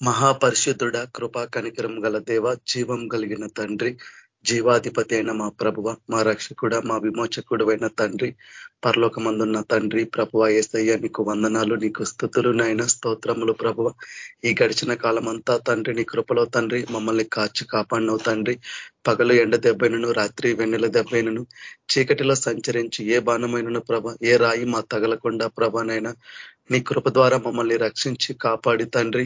మహాపరిశుద్ధుడ కృపా కనికరం గల దేవ జీవం కలిగిన తండ్రి జీవాధిపతి అయిన మా ప్రభువ మా రక్షకుడ మా విమోచకుడు అయిన తండ్రి పరలోకమందున్న తండ్రి ప్రభువ ఏసయ్య నీకు వందనాలు నీకు స్థుతులు నాయన స్తోత్రములు ప్రభువ. ఈ గడిచిన కాలం అంతా తండ్రి నీ కృపలో తండ్రి మమ్మల్ని కాచి కాపాడినవు తండ్రి. పగలు ఎండ దెబ్బైనను రాత్రి వెన్నెల దెబ్బైనను చీకటిలో సంచరించి ఏ బాణమైనను ప్రభ ఏ రాయి మా తగలకుండా ప్రభనైనా నీ కృప ద్వారా మమ్మల్ని రక్షించి కాపాడి తండ్రి.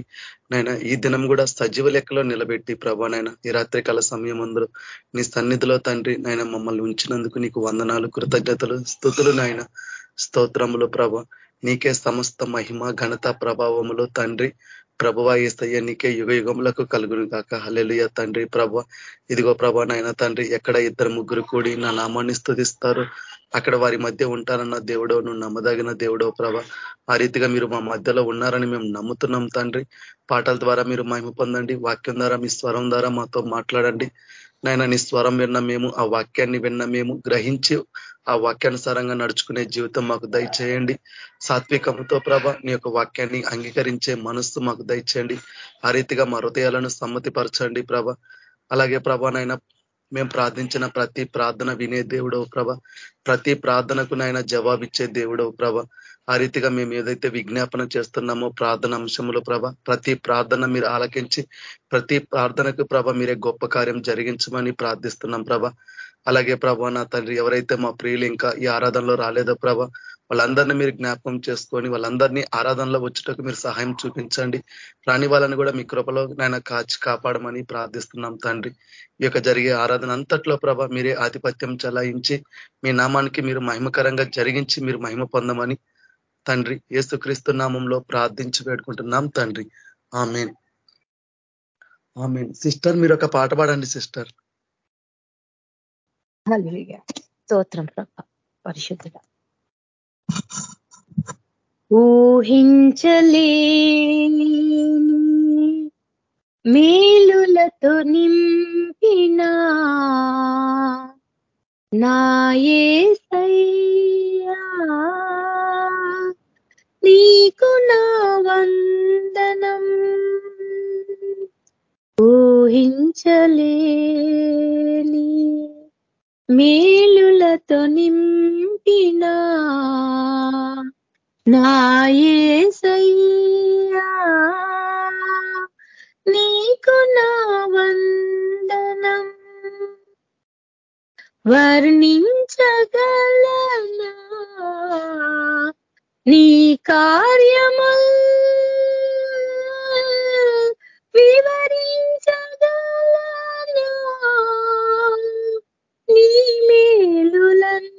నైనా ఈ దినం కూడా సజీవ లెక్కలో నిలబెట్టి ప్రభానైనా ఈ రాత్రికాల సమయం అందరూ నీ సన్నిధిలో తండ్రి నాయన మమ్మల్ని ఉంచినందుకు నీకు వందనాలు కృతజ్ఞతలు స్థుతులు నాయన స్తోత్రములు ప్రభ. నీకే సమస్త మహిమ ఘనత ప్రభావములు తండ్రి. ప్రభువ ఏస్తయ్య నీకే యుగ యుగములకు కలుగును కాక హలెలుయ తండ్రి ప్రభ ఇదిగో ప్రభ నాయన తండ్రి ఎక్కడ ఇద్దరు ముగ్గురు కూడి నా నామాన్ని స్థుతిస్తారు అక్కడ వారి మధ్య ఉంటారన్న దేవుడో నువ్వు నమ్మదగిన దేవుడో ప్రభ ఆ రీతిగా మీరు మా మధ్యలో ఉన్నారని మేము నమ్ముతున్నాం తండ్రి. పాటల ద్వారా మీరు మహిమ పొందండి వాక్యం ద్వారా మీ స్వరం ద్వారా మాతో మాట్లాడండి. నాయన నీ స్వరం విన్న మేము ఆ వాక్యాన్ని విన్న మేము గ్రహించి ఆ వాక్యానుసారంగా నడుచుకునే జీవితం మాకు దయచేయండి. సాత్వికముతో ప్రభ నీ యొక్క వాక్యాన్ని అంగీకరించే మనస్సు మాకు దయచేయండి. ఆ రీతిగా మా హృదయాలను సమ్మతిపరచండి ప్రభ. అలాగే ప్రభానైనా మేము ప్రార్థించిన ప్రతి ప్రార్థన వినే దేవుడవు ప్రభ. ప్రతి ప్రార్థనకు నాయన జవాబిచ్చే దేవుడవు ప్రభ. ఆ రీతిగా మేము ఏదైతే విజ్ఞాపన చేస్తున్నామో ప్రార్థన అంశములో ప్రభ ప్రతి ప్రార్థన మీరు ఆలకించి ప్రతి ప్రార్థనకు ప్రభ మీరే గొప్ప కార్యం జరిగించమని ప్రార్థిస్తున్నాం ప్రభ. అలాగే ప్రభా నా తండ్రి ఎవరైతే మా ప్రియులు ఇంకా ఈ ఆరాధనలో రాలేదో ప్రభ వాళ్ళందరినీ మీరు జ్ఞాపకం చేసుకొని వాళ్ళందరినీ ఆరాధనలో వచ్చుటకు మీరు సహాయం చూపించండి. రాని వాళ్ళని కూడా మీ కృపలో నాయన కాచి కాపాడమని ప్రార్థిస్తున్నాం తండ్రి. ఈ యొక్క జరిగే ఆరాధన అంతట్లో ప్రభ మీరే ఆధిపత్యం చలాయించి మీ నామానికి మీరు మహిమకరంగా జరిగించి మీరు మహిమ పొందమని తండ్రి ఏసుక్రీస్తు నామంలో ప్రార్థించి పెట్టుకుంటున్నాం తండ్రి. ఆమెన్. ఆమెన్. సిస్టర్ మీరు ఒక పాట పాడండి సిస్టర్. స్తోత్రం పరిశుద్ధుడ. ఊహించలే మేలులతో నింపినా నాయే సై నీకు నా వందనం ఊహించలేని మేలులతో నాయే సై నీకు నా వందనం వర్ణించగలనా? నీ కార్యము వివరించగలను నీ మేలులన్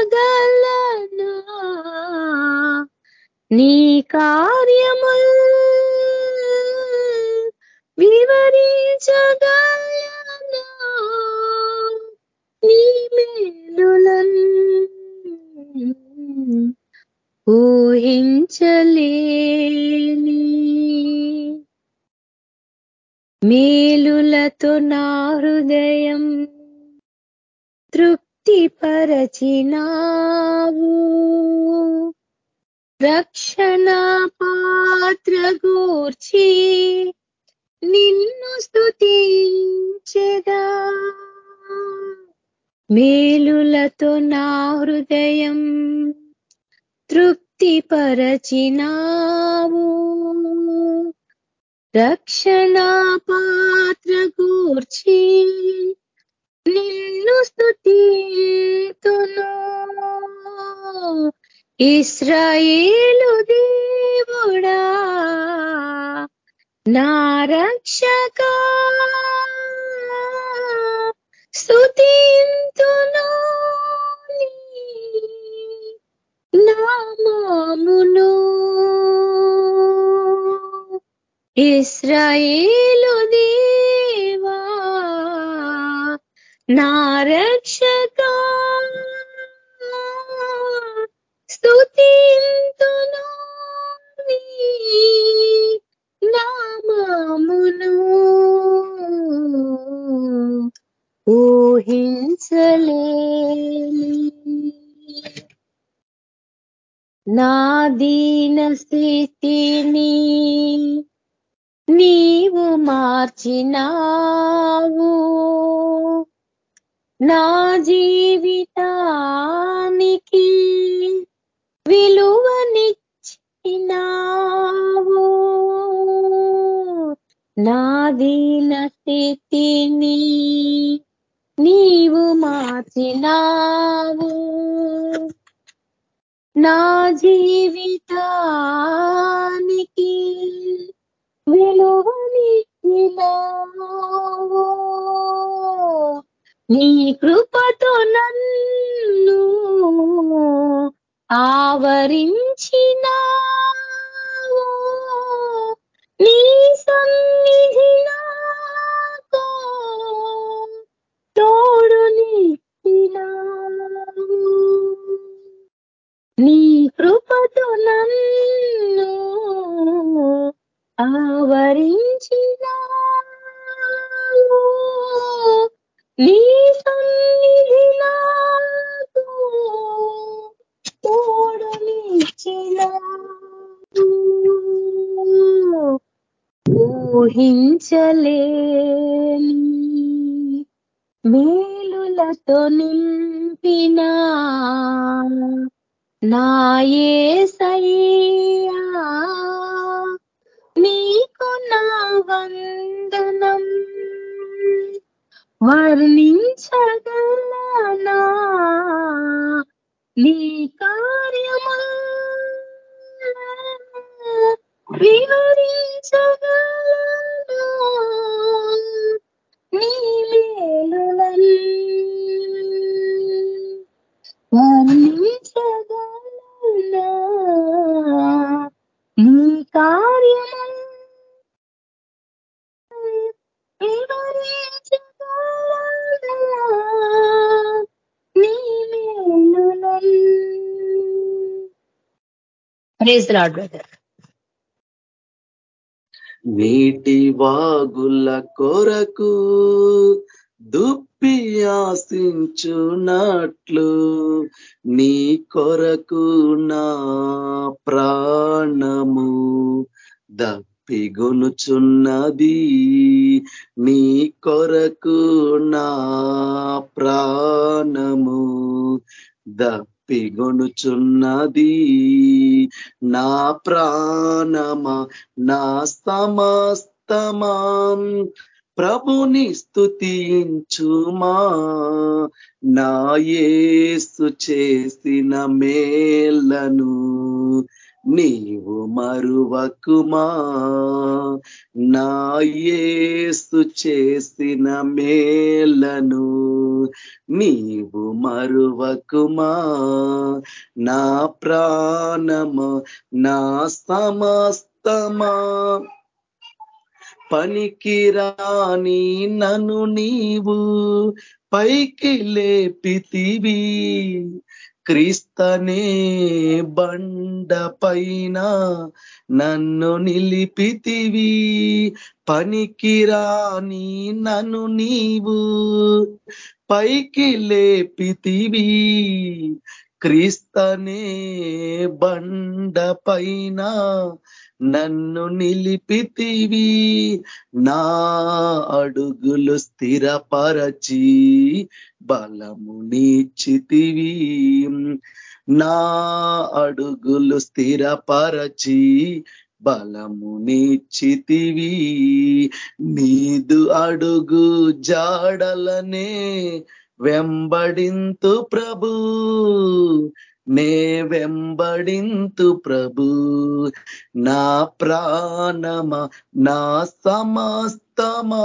వర్ణించగలను నీ కార్యము వివరించగలను నీ మేలులన్ ఊహించలేని మేలులతో నా హృదయం తృప్తిపరచినావు. రక్షణ పాత్ర గూర్చి నిన్ను స్థుతించగా మేలులతో నా హృదయం తృప్తిపరచినావు. రక్షణ పాత్ర గూర్చి నిన్ను స్థుతితును ఇస్రాయేలు దేవుడా నా రక్షక స్థుతింతును నామామును. ఇస్రాయేలు దేవా నా రక్షక నాది ప్రేజ్ లాడ్ బ్రదర్ నీటి వాగుల కొరకు దుప్పి ఆశించునట్లు నీ కొరకు నా ప్రాణము దప్పిగొనుచున్నది. నీ కొరకు నా ప్రాణము పిగొనుచున్నది. నా ప్రాణమా నా సమస్తమా. ప్రభుని స్తుతించుమా నాయేసు చేసిన మేలను నీవు మరువకుమా? నాయేస్తు చేసిన మేలను నీవు మరువకుమా? నా ప్రాణమా నా సమస్తమా? పనికిరాని నన్ను నీవు పైకి లేపితివి. క్రీస్తనే బండ పైన నన్ను నిలిపితివి. పనికిరాని నన్ను నీవు పైకి లేపితివి. క్రీస్తనే బండ పైన నన్ను నిలిపితివి నా అడుగులు స్థిరపరచి బలము నీచితివి. నా అడుగులు స్థిరపరచి బలము నీచితివి. నీదు అడుగు జాడలనే వెంబడింతు ప్రభు నే వెంబడింతు ప్రభు నా ప్రాణమా నా సమస్తమా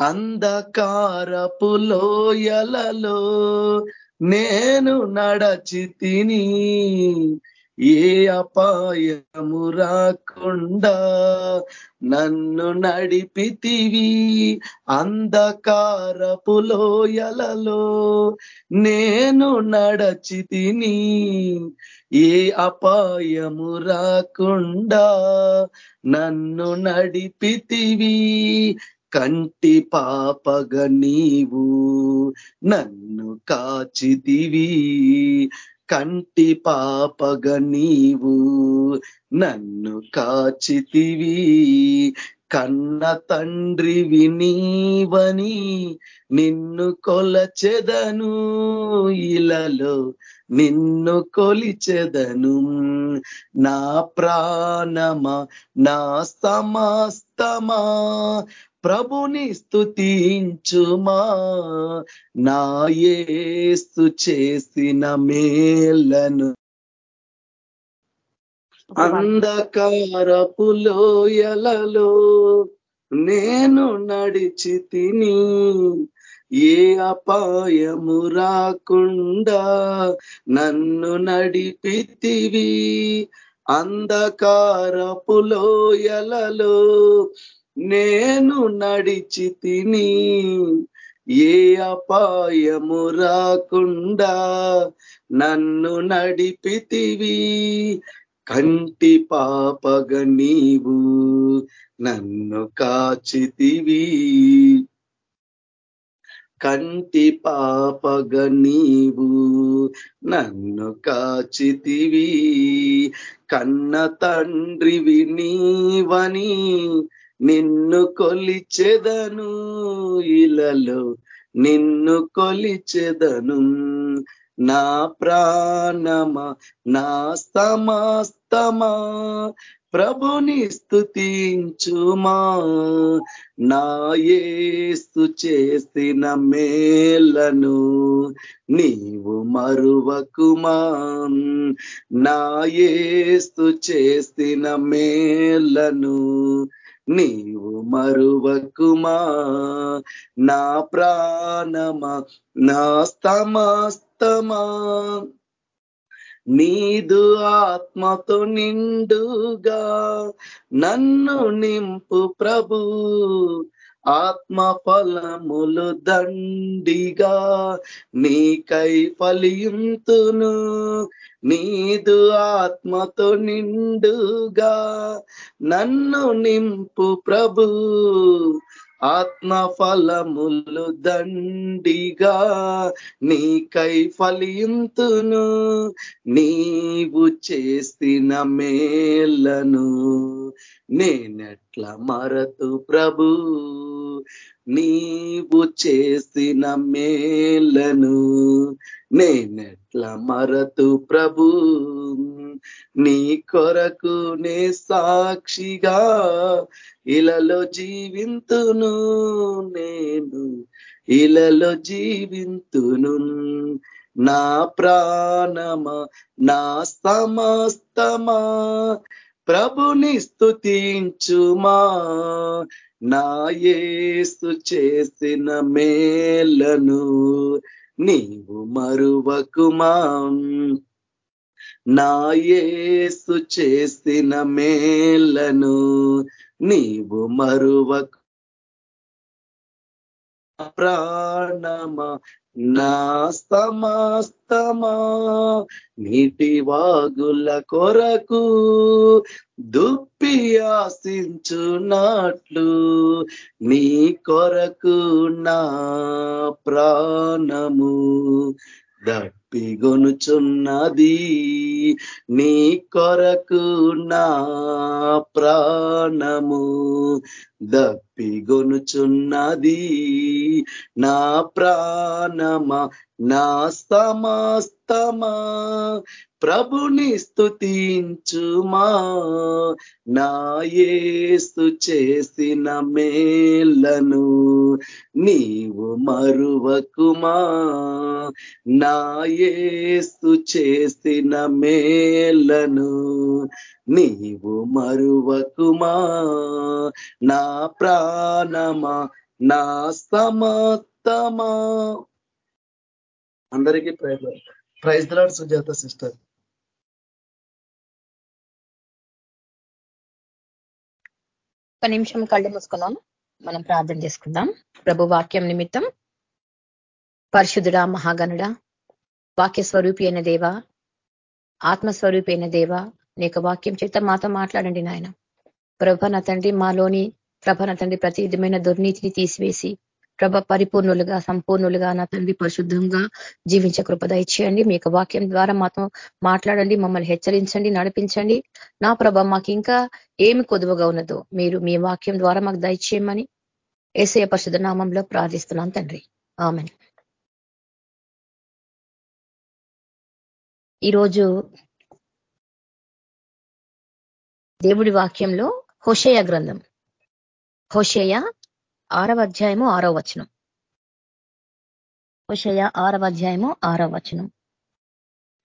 అంధకారపు లోయలలో నేను నడచి తిని ఏ అపాయము రాకుండా నన్ను నడిపితివి. అంధకారపు లోయలలో నేను నడచి తిని ఏ అపాయము రాకుండా నన్ను నడిపితివి. కంటి పాపగ నీవు నన్ను కాచితివి. కంటి పాపగ నీవు నన్ను కాచితివి. కన్న తండ్రి వినీవని నిన్ను కొలచెదను. ఇలలో నిన్ను కొలిచెదను. నా ప్రాణమా నా సమస్తమా ప్రభుని స్థుతించుమా నా ఏస్తు చేసిన మేలను అంధకారపు లోయలలో నేను నడిచి తిని ఏ అపాయము రాకుండా నన్ను నడిపితివి. అంధకారపు లోయలలో నేను నడిచి తిని ఏ అపాయము రాకుండా నన్ను నడిపితివి. కంటి పాపగ నీవు నన్ను కాచితివి. కంటి పాపగ నీవు నన్ను కాచితివి. కన్న తండ్రివి నీవని నిన్ను కొలిచెదను ఇలలో నిన్ను కొలిచెదను నా ప్రాణమా నా సమస్తమా. ప్రభుని స్థుతించుమా నా ఏస్తు చేసిన మేలను నీవు మరువకుమా. నా ఏస్తు చేసిన మేలను నీవు మరువకుమా? నా ప్రాణమా? నా స్తమస్తమా నీదు ఆత్మతో నిండుగా నన్ను నింపు ప్రభు. ఆత్మ ఫలములు దండిగా నీకై ఫలియుంతును. నీదు ఆత్మతో నిండుగా నన్ను నింపు ప్రభు. ఆత్మ ఫలములు దండిగా నీకై ఫలింతును నీవు చేసిన మేలను నేనెట్ల మరతు ప్రభు? నీవు చేసిన మేలను నేనెట్ల మరతు ప్రభు? నీ కొరకు నే సాక్షిగా ఇలలో జీవింతును నేను. ఇలలో జీవింతును నా ప్రాణమా? నా సమస్తమా? ప్రభుని స్థుతించుమా నా యేసు చేసిన మేలను నీవు మరువకుమా? నా యేసు చేసిన మేలను నీవు మరువకు ప్రాణమా? నా నీటి వాగుల కొరకు దుప్పి ఆశించున్నట్లు నీ కొరకు నా ప్రాణము పిగొనుచున్నది నీ కొరకు నా ప్రాణము. దప్పిగొనుచున్నది నా ప్రాణమా నా సమస్తమా. ప్రభుని స్థుతించుమా నాయేస్తు చేసిన మేలను నీవు మరువకుమా. నాయ ఏస్తు చేసిన మేలను నీవు మరువకుమా? నా ప్రాణమా? నా సమత్తమా అందరికీ ప్రైజ్ ప్రైజ్ దాడ్ సుజాత సిస్టర్. ఒక నిమిషం కళ్ళు మూసుకున్నాం. మనం ప్రార్థన చేసుకుందాం. ప్రభు వాక్యం నిమిత్తం. పరిశుద్ధుడా మహాగణుడా వాక్యస్వరూపి అయిన దేవ ఆత్మస్వరూపి అయిన దేవ నీ వాక్యం చేత మాతో మాట్లాడండి నాయన. ప్రభ నా తండ్రి మాలోని ప్రభ నా తండ్రి ప్రతి విధమైన దుర్నీతిని తీసివేసి ప్రభ పరిపూర్ణులుగా సంపూర్ణులుగా నా తండ్రి పరిశుద్ధంగా జీవించే కృపద దయచేయండి. మీ వాక్యం ద్వారా మాతో మాట్లాడండి మమ్మల్ని హెచ్చరించండి నడిపించండి. నా ప్రభ మాకు ఇంకా ఏమి కొదువుగా ఉన్నదో మీరు మీ వాక్యం ద్వారా మాకు దయచేయమని ఏసయ పరిశుద్ధ నామంలో ప్రార్థిస్తున్నాను తండ్రి. ఆమె ఈరోజు దేవుడి వాక్యంలో హోషేయ గ్రంథం. హోషేయ ఆరవ అధ్యాయము ఆరవ వచనం. హోషేయ ఆరవ అధ్యాయము ఆరవ వచనం.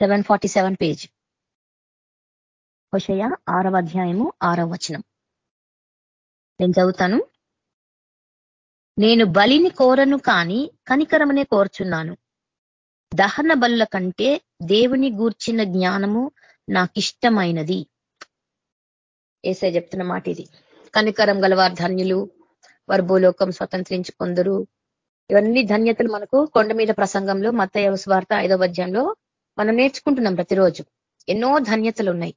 Seven forty seven page Hosea ఆరవ అధ్యాయము ఆరవ వచనం. నేను చదువుతాను. నేను బలిని కోరను కాని కనికరమనే కోరుచున్నాను. దహన బలుల కంటే దేవుని గూర్చిన జ్ఞానము నాకిష్టమైనది. ఏసై చెప్తున్న మాట ఇది. కనికరం గలవారు ధన్యులు వారు భూలోకం స్వతంత్రించుకుందరు ఇవన్నీ ధన్యతలు మనకు కొండ మీద ప్రసంగంలో మత వార్త ఐదవ అధ్యాయంలో మనం నేర్చుకుంటున్నాం ప్రతిరోజు. ఎన్నో ధన్యతలు ఉన్నాయి.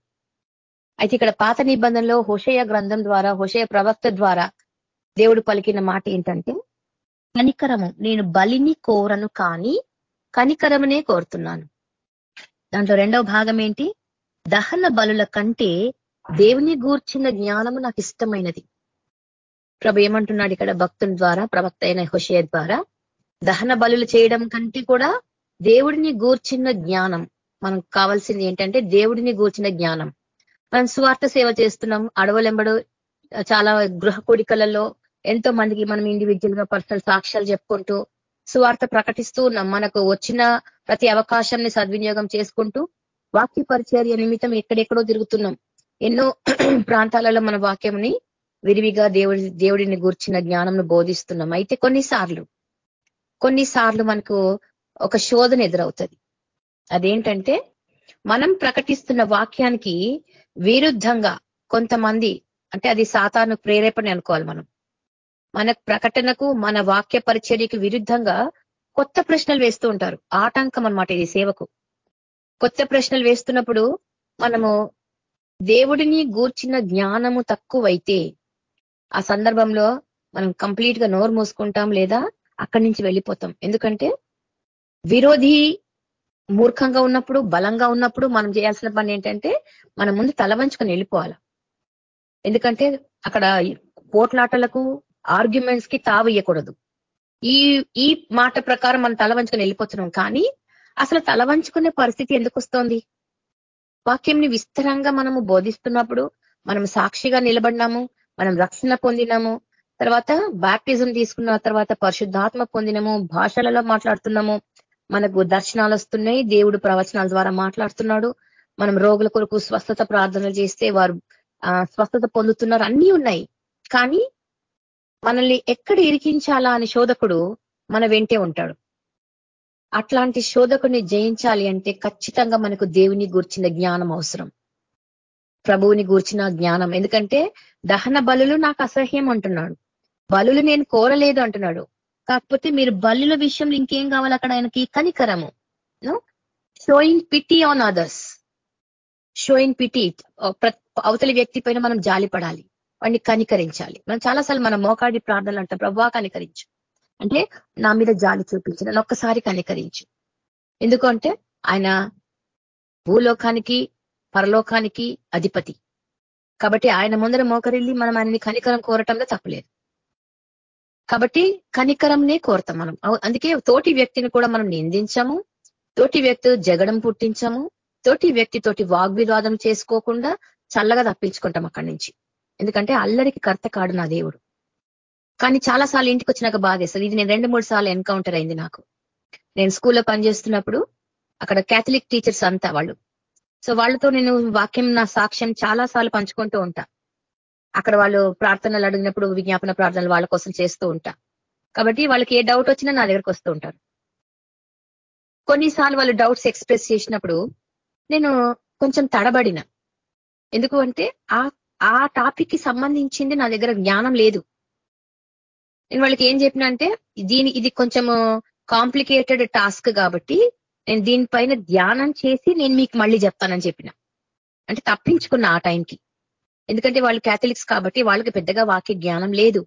అయితే ఇక్కడ పాత నిబంధనలో హుషయ గ్రంథం ద్వారా హుషయ ప్రవక్త ద్వారా దేవుడు పలికిన మాట ఏంటంటే కనికరము నేను బలిని కోరను కానీ కనికరమనే కోరుతున్నాను. దాంట్లో రెండవ భాగం ఏంటి దహన బలుల కంటే దేవుని గూర్చిన జ్ఞానము నాకు ఇష్టమైనది. ప్రభు ఏమంటున్నాడు ఇక్కడ భక్తుల ద్వారా ప్రవక్త అయిన హుషయ ద్వారా? దహన బలులు చేయడం కంటే కూడా దేవుడిని గూర్చిన జ్ఞానం మనకు కావాల్సింది ఏంటంటే దేవుడిని గూర్చిన జ్ఞానం. మనం స్వార్థ సేవ చేస్తున్నాం అడవులెంబడు చాలా గృహ కోడికలలో ఎంతో మందికి మనం ఇండివిజువల్గా పర్సనల్ సాక్ష్యాలు చెప్పుకుంటూ సువార్త ప్రకటిస్తూ ఉన్నాం మనకు వచ్చిన ప్రతి అవకాశాన్ని సద్వినియోగం చేసుకుంటూ వాక్య పరిచర్య నిమిత్తం ఎక్కడెక్కడో తిరుగుతున్నాం. ఎన్నో ప్రాంతాలలో మన వాక్యంని విరివిగా దేవుడి దేవుడిని గూర్చిన జ్ఞానంను బోధిస్తున్నాం. అయితే కొన్నిసార్లు కొన్నిసార్లు మనకు ఒక శోధన ఎదురవుతుంది. అదేంటంటే మనం ప్రకటిస్తున్న వాక్యానికి విరుద్ధంగా కొంతమంది అంటే అది సాతాను ప్రేరేపణ అనుకోవాలి మనం. మన ప్రకటనకు మన వాక్య పరిచర్యకు విరుద్ధంగా కొత్త ప్రశ్నలు వేస్తూ ఉంటారు. ఆటంకం అనమాట ఇది సేవకు. కొత్త ప్రశ్నలు వేస్తున్నప్పుడు మనము దేవుడిని గూర్చిన జ్ఞానము తక్కువైతే ఆ సందర్భంలో మనం కంప్లీట్గా నోరు మూసుకుంటాం లేదా అక్కడి నుంచి వెళ్ళిపోతాం. ఎందుకంటే విరోధి మూర్ఖంగా ఉన్నప్పుడు బలంగా ఉన్నప్పుడు మనం చేయాల్సిన పని ఏంటంటే మనం ముందు తల వంచుకొని వెళ్ళిపోవాలి. ఎందుకంటే అక్కడ పోట్లాటలకు ఆర్గ్యుమెంట్స్కి తావయ్యకూడదు. ఈ ఈ మాట ప్రకారం మనం తల వంచుకొని వెళ్ళిపోతున్నాం కానీ అసలు తల వంచుకునే పరిస్థితి ఎందుకు వస్తోంది? వాక్యంని విస్తరంగా మనము బోధిస్తున్నప్పుడు మనం సాక్షిగా నిలబడినాము మనం రక్షణ పొందినాము తర్వాత బ్యాప్టిజం తీసుకున్న తర్వాత పరిశుద్ధాత్మ పొందినము భాషలలో మాట్లాడుతున్నాము మనకు దర్శనాలు వస్తున్నాయి దేవుడు ప్రవచనాల ద్వారా మాట్లాడుతున్నాడు మనం రోగుల కొరకు స్వస్థత ప్రార్థనలు చేస్తే వారు స్వస్థత పొందుతున్నారు అన్నీ ఉన్నాయి. కానీ మనల్ని ఎక్కడ ఇరికించాలా అని శోధకుడు మన వెంటే ఉంటాడు. అట్లాంటి శోధకుని జయించాలి అంటే ఖచ్చితంగా మనకు దేవుని గూర్చిన జ్ఞానం అవసరం. ప్రభువుని గూర్చిన జ్ఞానం. ఎందుకంటే దహన బలులు నాకు అసహ్యం అంటున్నాడు. బలులు నేను కోరలేదు అంటున్నాడు. కాకపోతే మీరు బలుల విషయంలో ఇంకేం కావాలి అక్కడ ఆయనకి? కనికరము. Showing pity on others. Showing pity. అవతలి వ్యక్తి పైన మనం జాలి పడాలి వాడిని కనికరించాలి. మనం చాలాసార్లు మన మోకాడి ప్రార్థనలు అంటాం ప్రభా కనికరించు. అంటే నా మీద జాలి చూపించిన నన్ను ఒక్కసారి కనికరించు. ఎందుకంటే ఆయన భూలోకానికి పరలోకానికి అధిపతి. కాబట్టి ఆయన ముందర మోకరిల్లి మనం ఆయనని కనికరం కోరటంలో తప్పలేదు. కాబట్టి కనికరంనే కోరతాం మనం. అందుకే తోటి వ్యక్తిని కూడా మనం నిందించము. తోటి వ్యక్తి జగడం పుట్టించము. తోటి వ్యక్తి తోటి వాగ్వివాదం చేసుకోకుండా చల్లగా తప్పించుకుంటాం అక్కడి నుంచి. ఎందుకంటే అల్లరికి కర్త కాడు నా దేవుడు. కానీ చాలా సార్లు ఇంటికి వచ్చినాక బాధేస్తుంది. ఇది నేను రెండు మూడు సార్లు ఎన్కౌంటర్ అయింది నాకు. నేను స్కూల్లో పనిచేస్తున్నప్పుడు అక్కడ క్యాథలిక్ టీచర్స్ అంతా వాళ్ళు. సో వాళ్ళతో నేను వాక్యం నా సాక్ష్యం చాలా సార్లు పంచుకుంటూ ఉంటా. అక్కడ వాళ్ళు ప్రార్థనలు అడిగినప్పుడు విజ్ఞాపన ప్రార్థనలు వాళ్ళ కోసం చేస్తూ ఉంటా. కాబట్టి వాళ్ళకి ఏ డౌట్ వచ్చినా నా దగ్గరకు వస్తూ ఉంటారు. కొన్నిసార్లు వాళ్ళు డౌట్స్ ఎక్స్ప్రెస్ చేసినప్పుడు నేను కొంచెం తడబడిన. ఎందుకు అంటే ఆ ఆ టాపిక్కి సంబంధించింది నా దగ్గర జ్ఞానం లేదు. నేను వాళ్ళకి ఏం చెప్పిన అంటే దీని ఇది కొంచెము కాంప్లికేటెడ్ టాస్క్ కాబట్టి నేను దీనిపైన ధ్యానం చేసి నేను మీకు మళ్ళీ చెప్తానని చెప్పిన. అంటే తప్పించుకున్న ఆ టైంకి. ఎందుకంటే వాళ్ళు క్యాథలిక్స్ కాబట్టి వాళ్ళకి పెద్దగా వాక్య జ్ఞానం లేదు.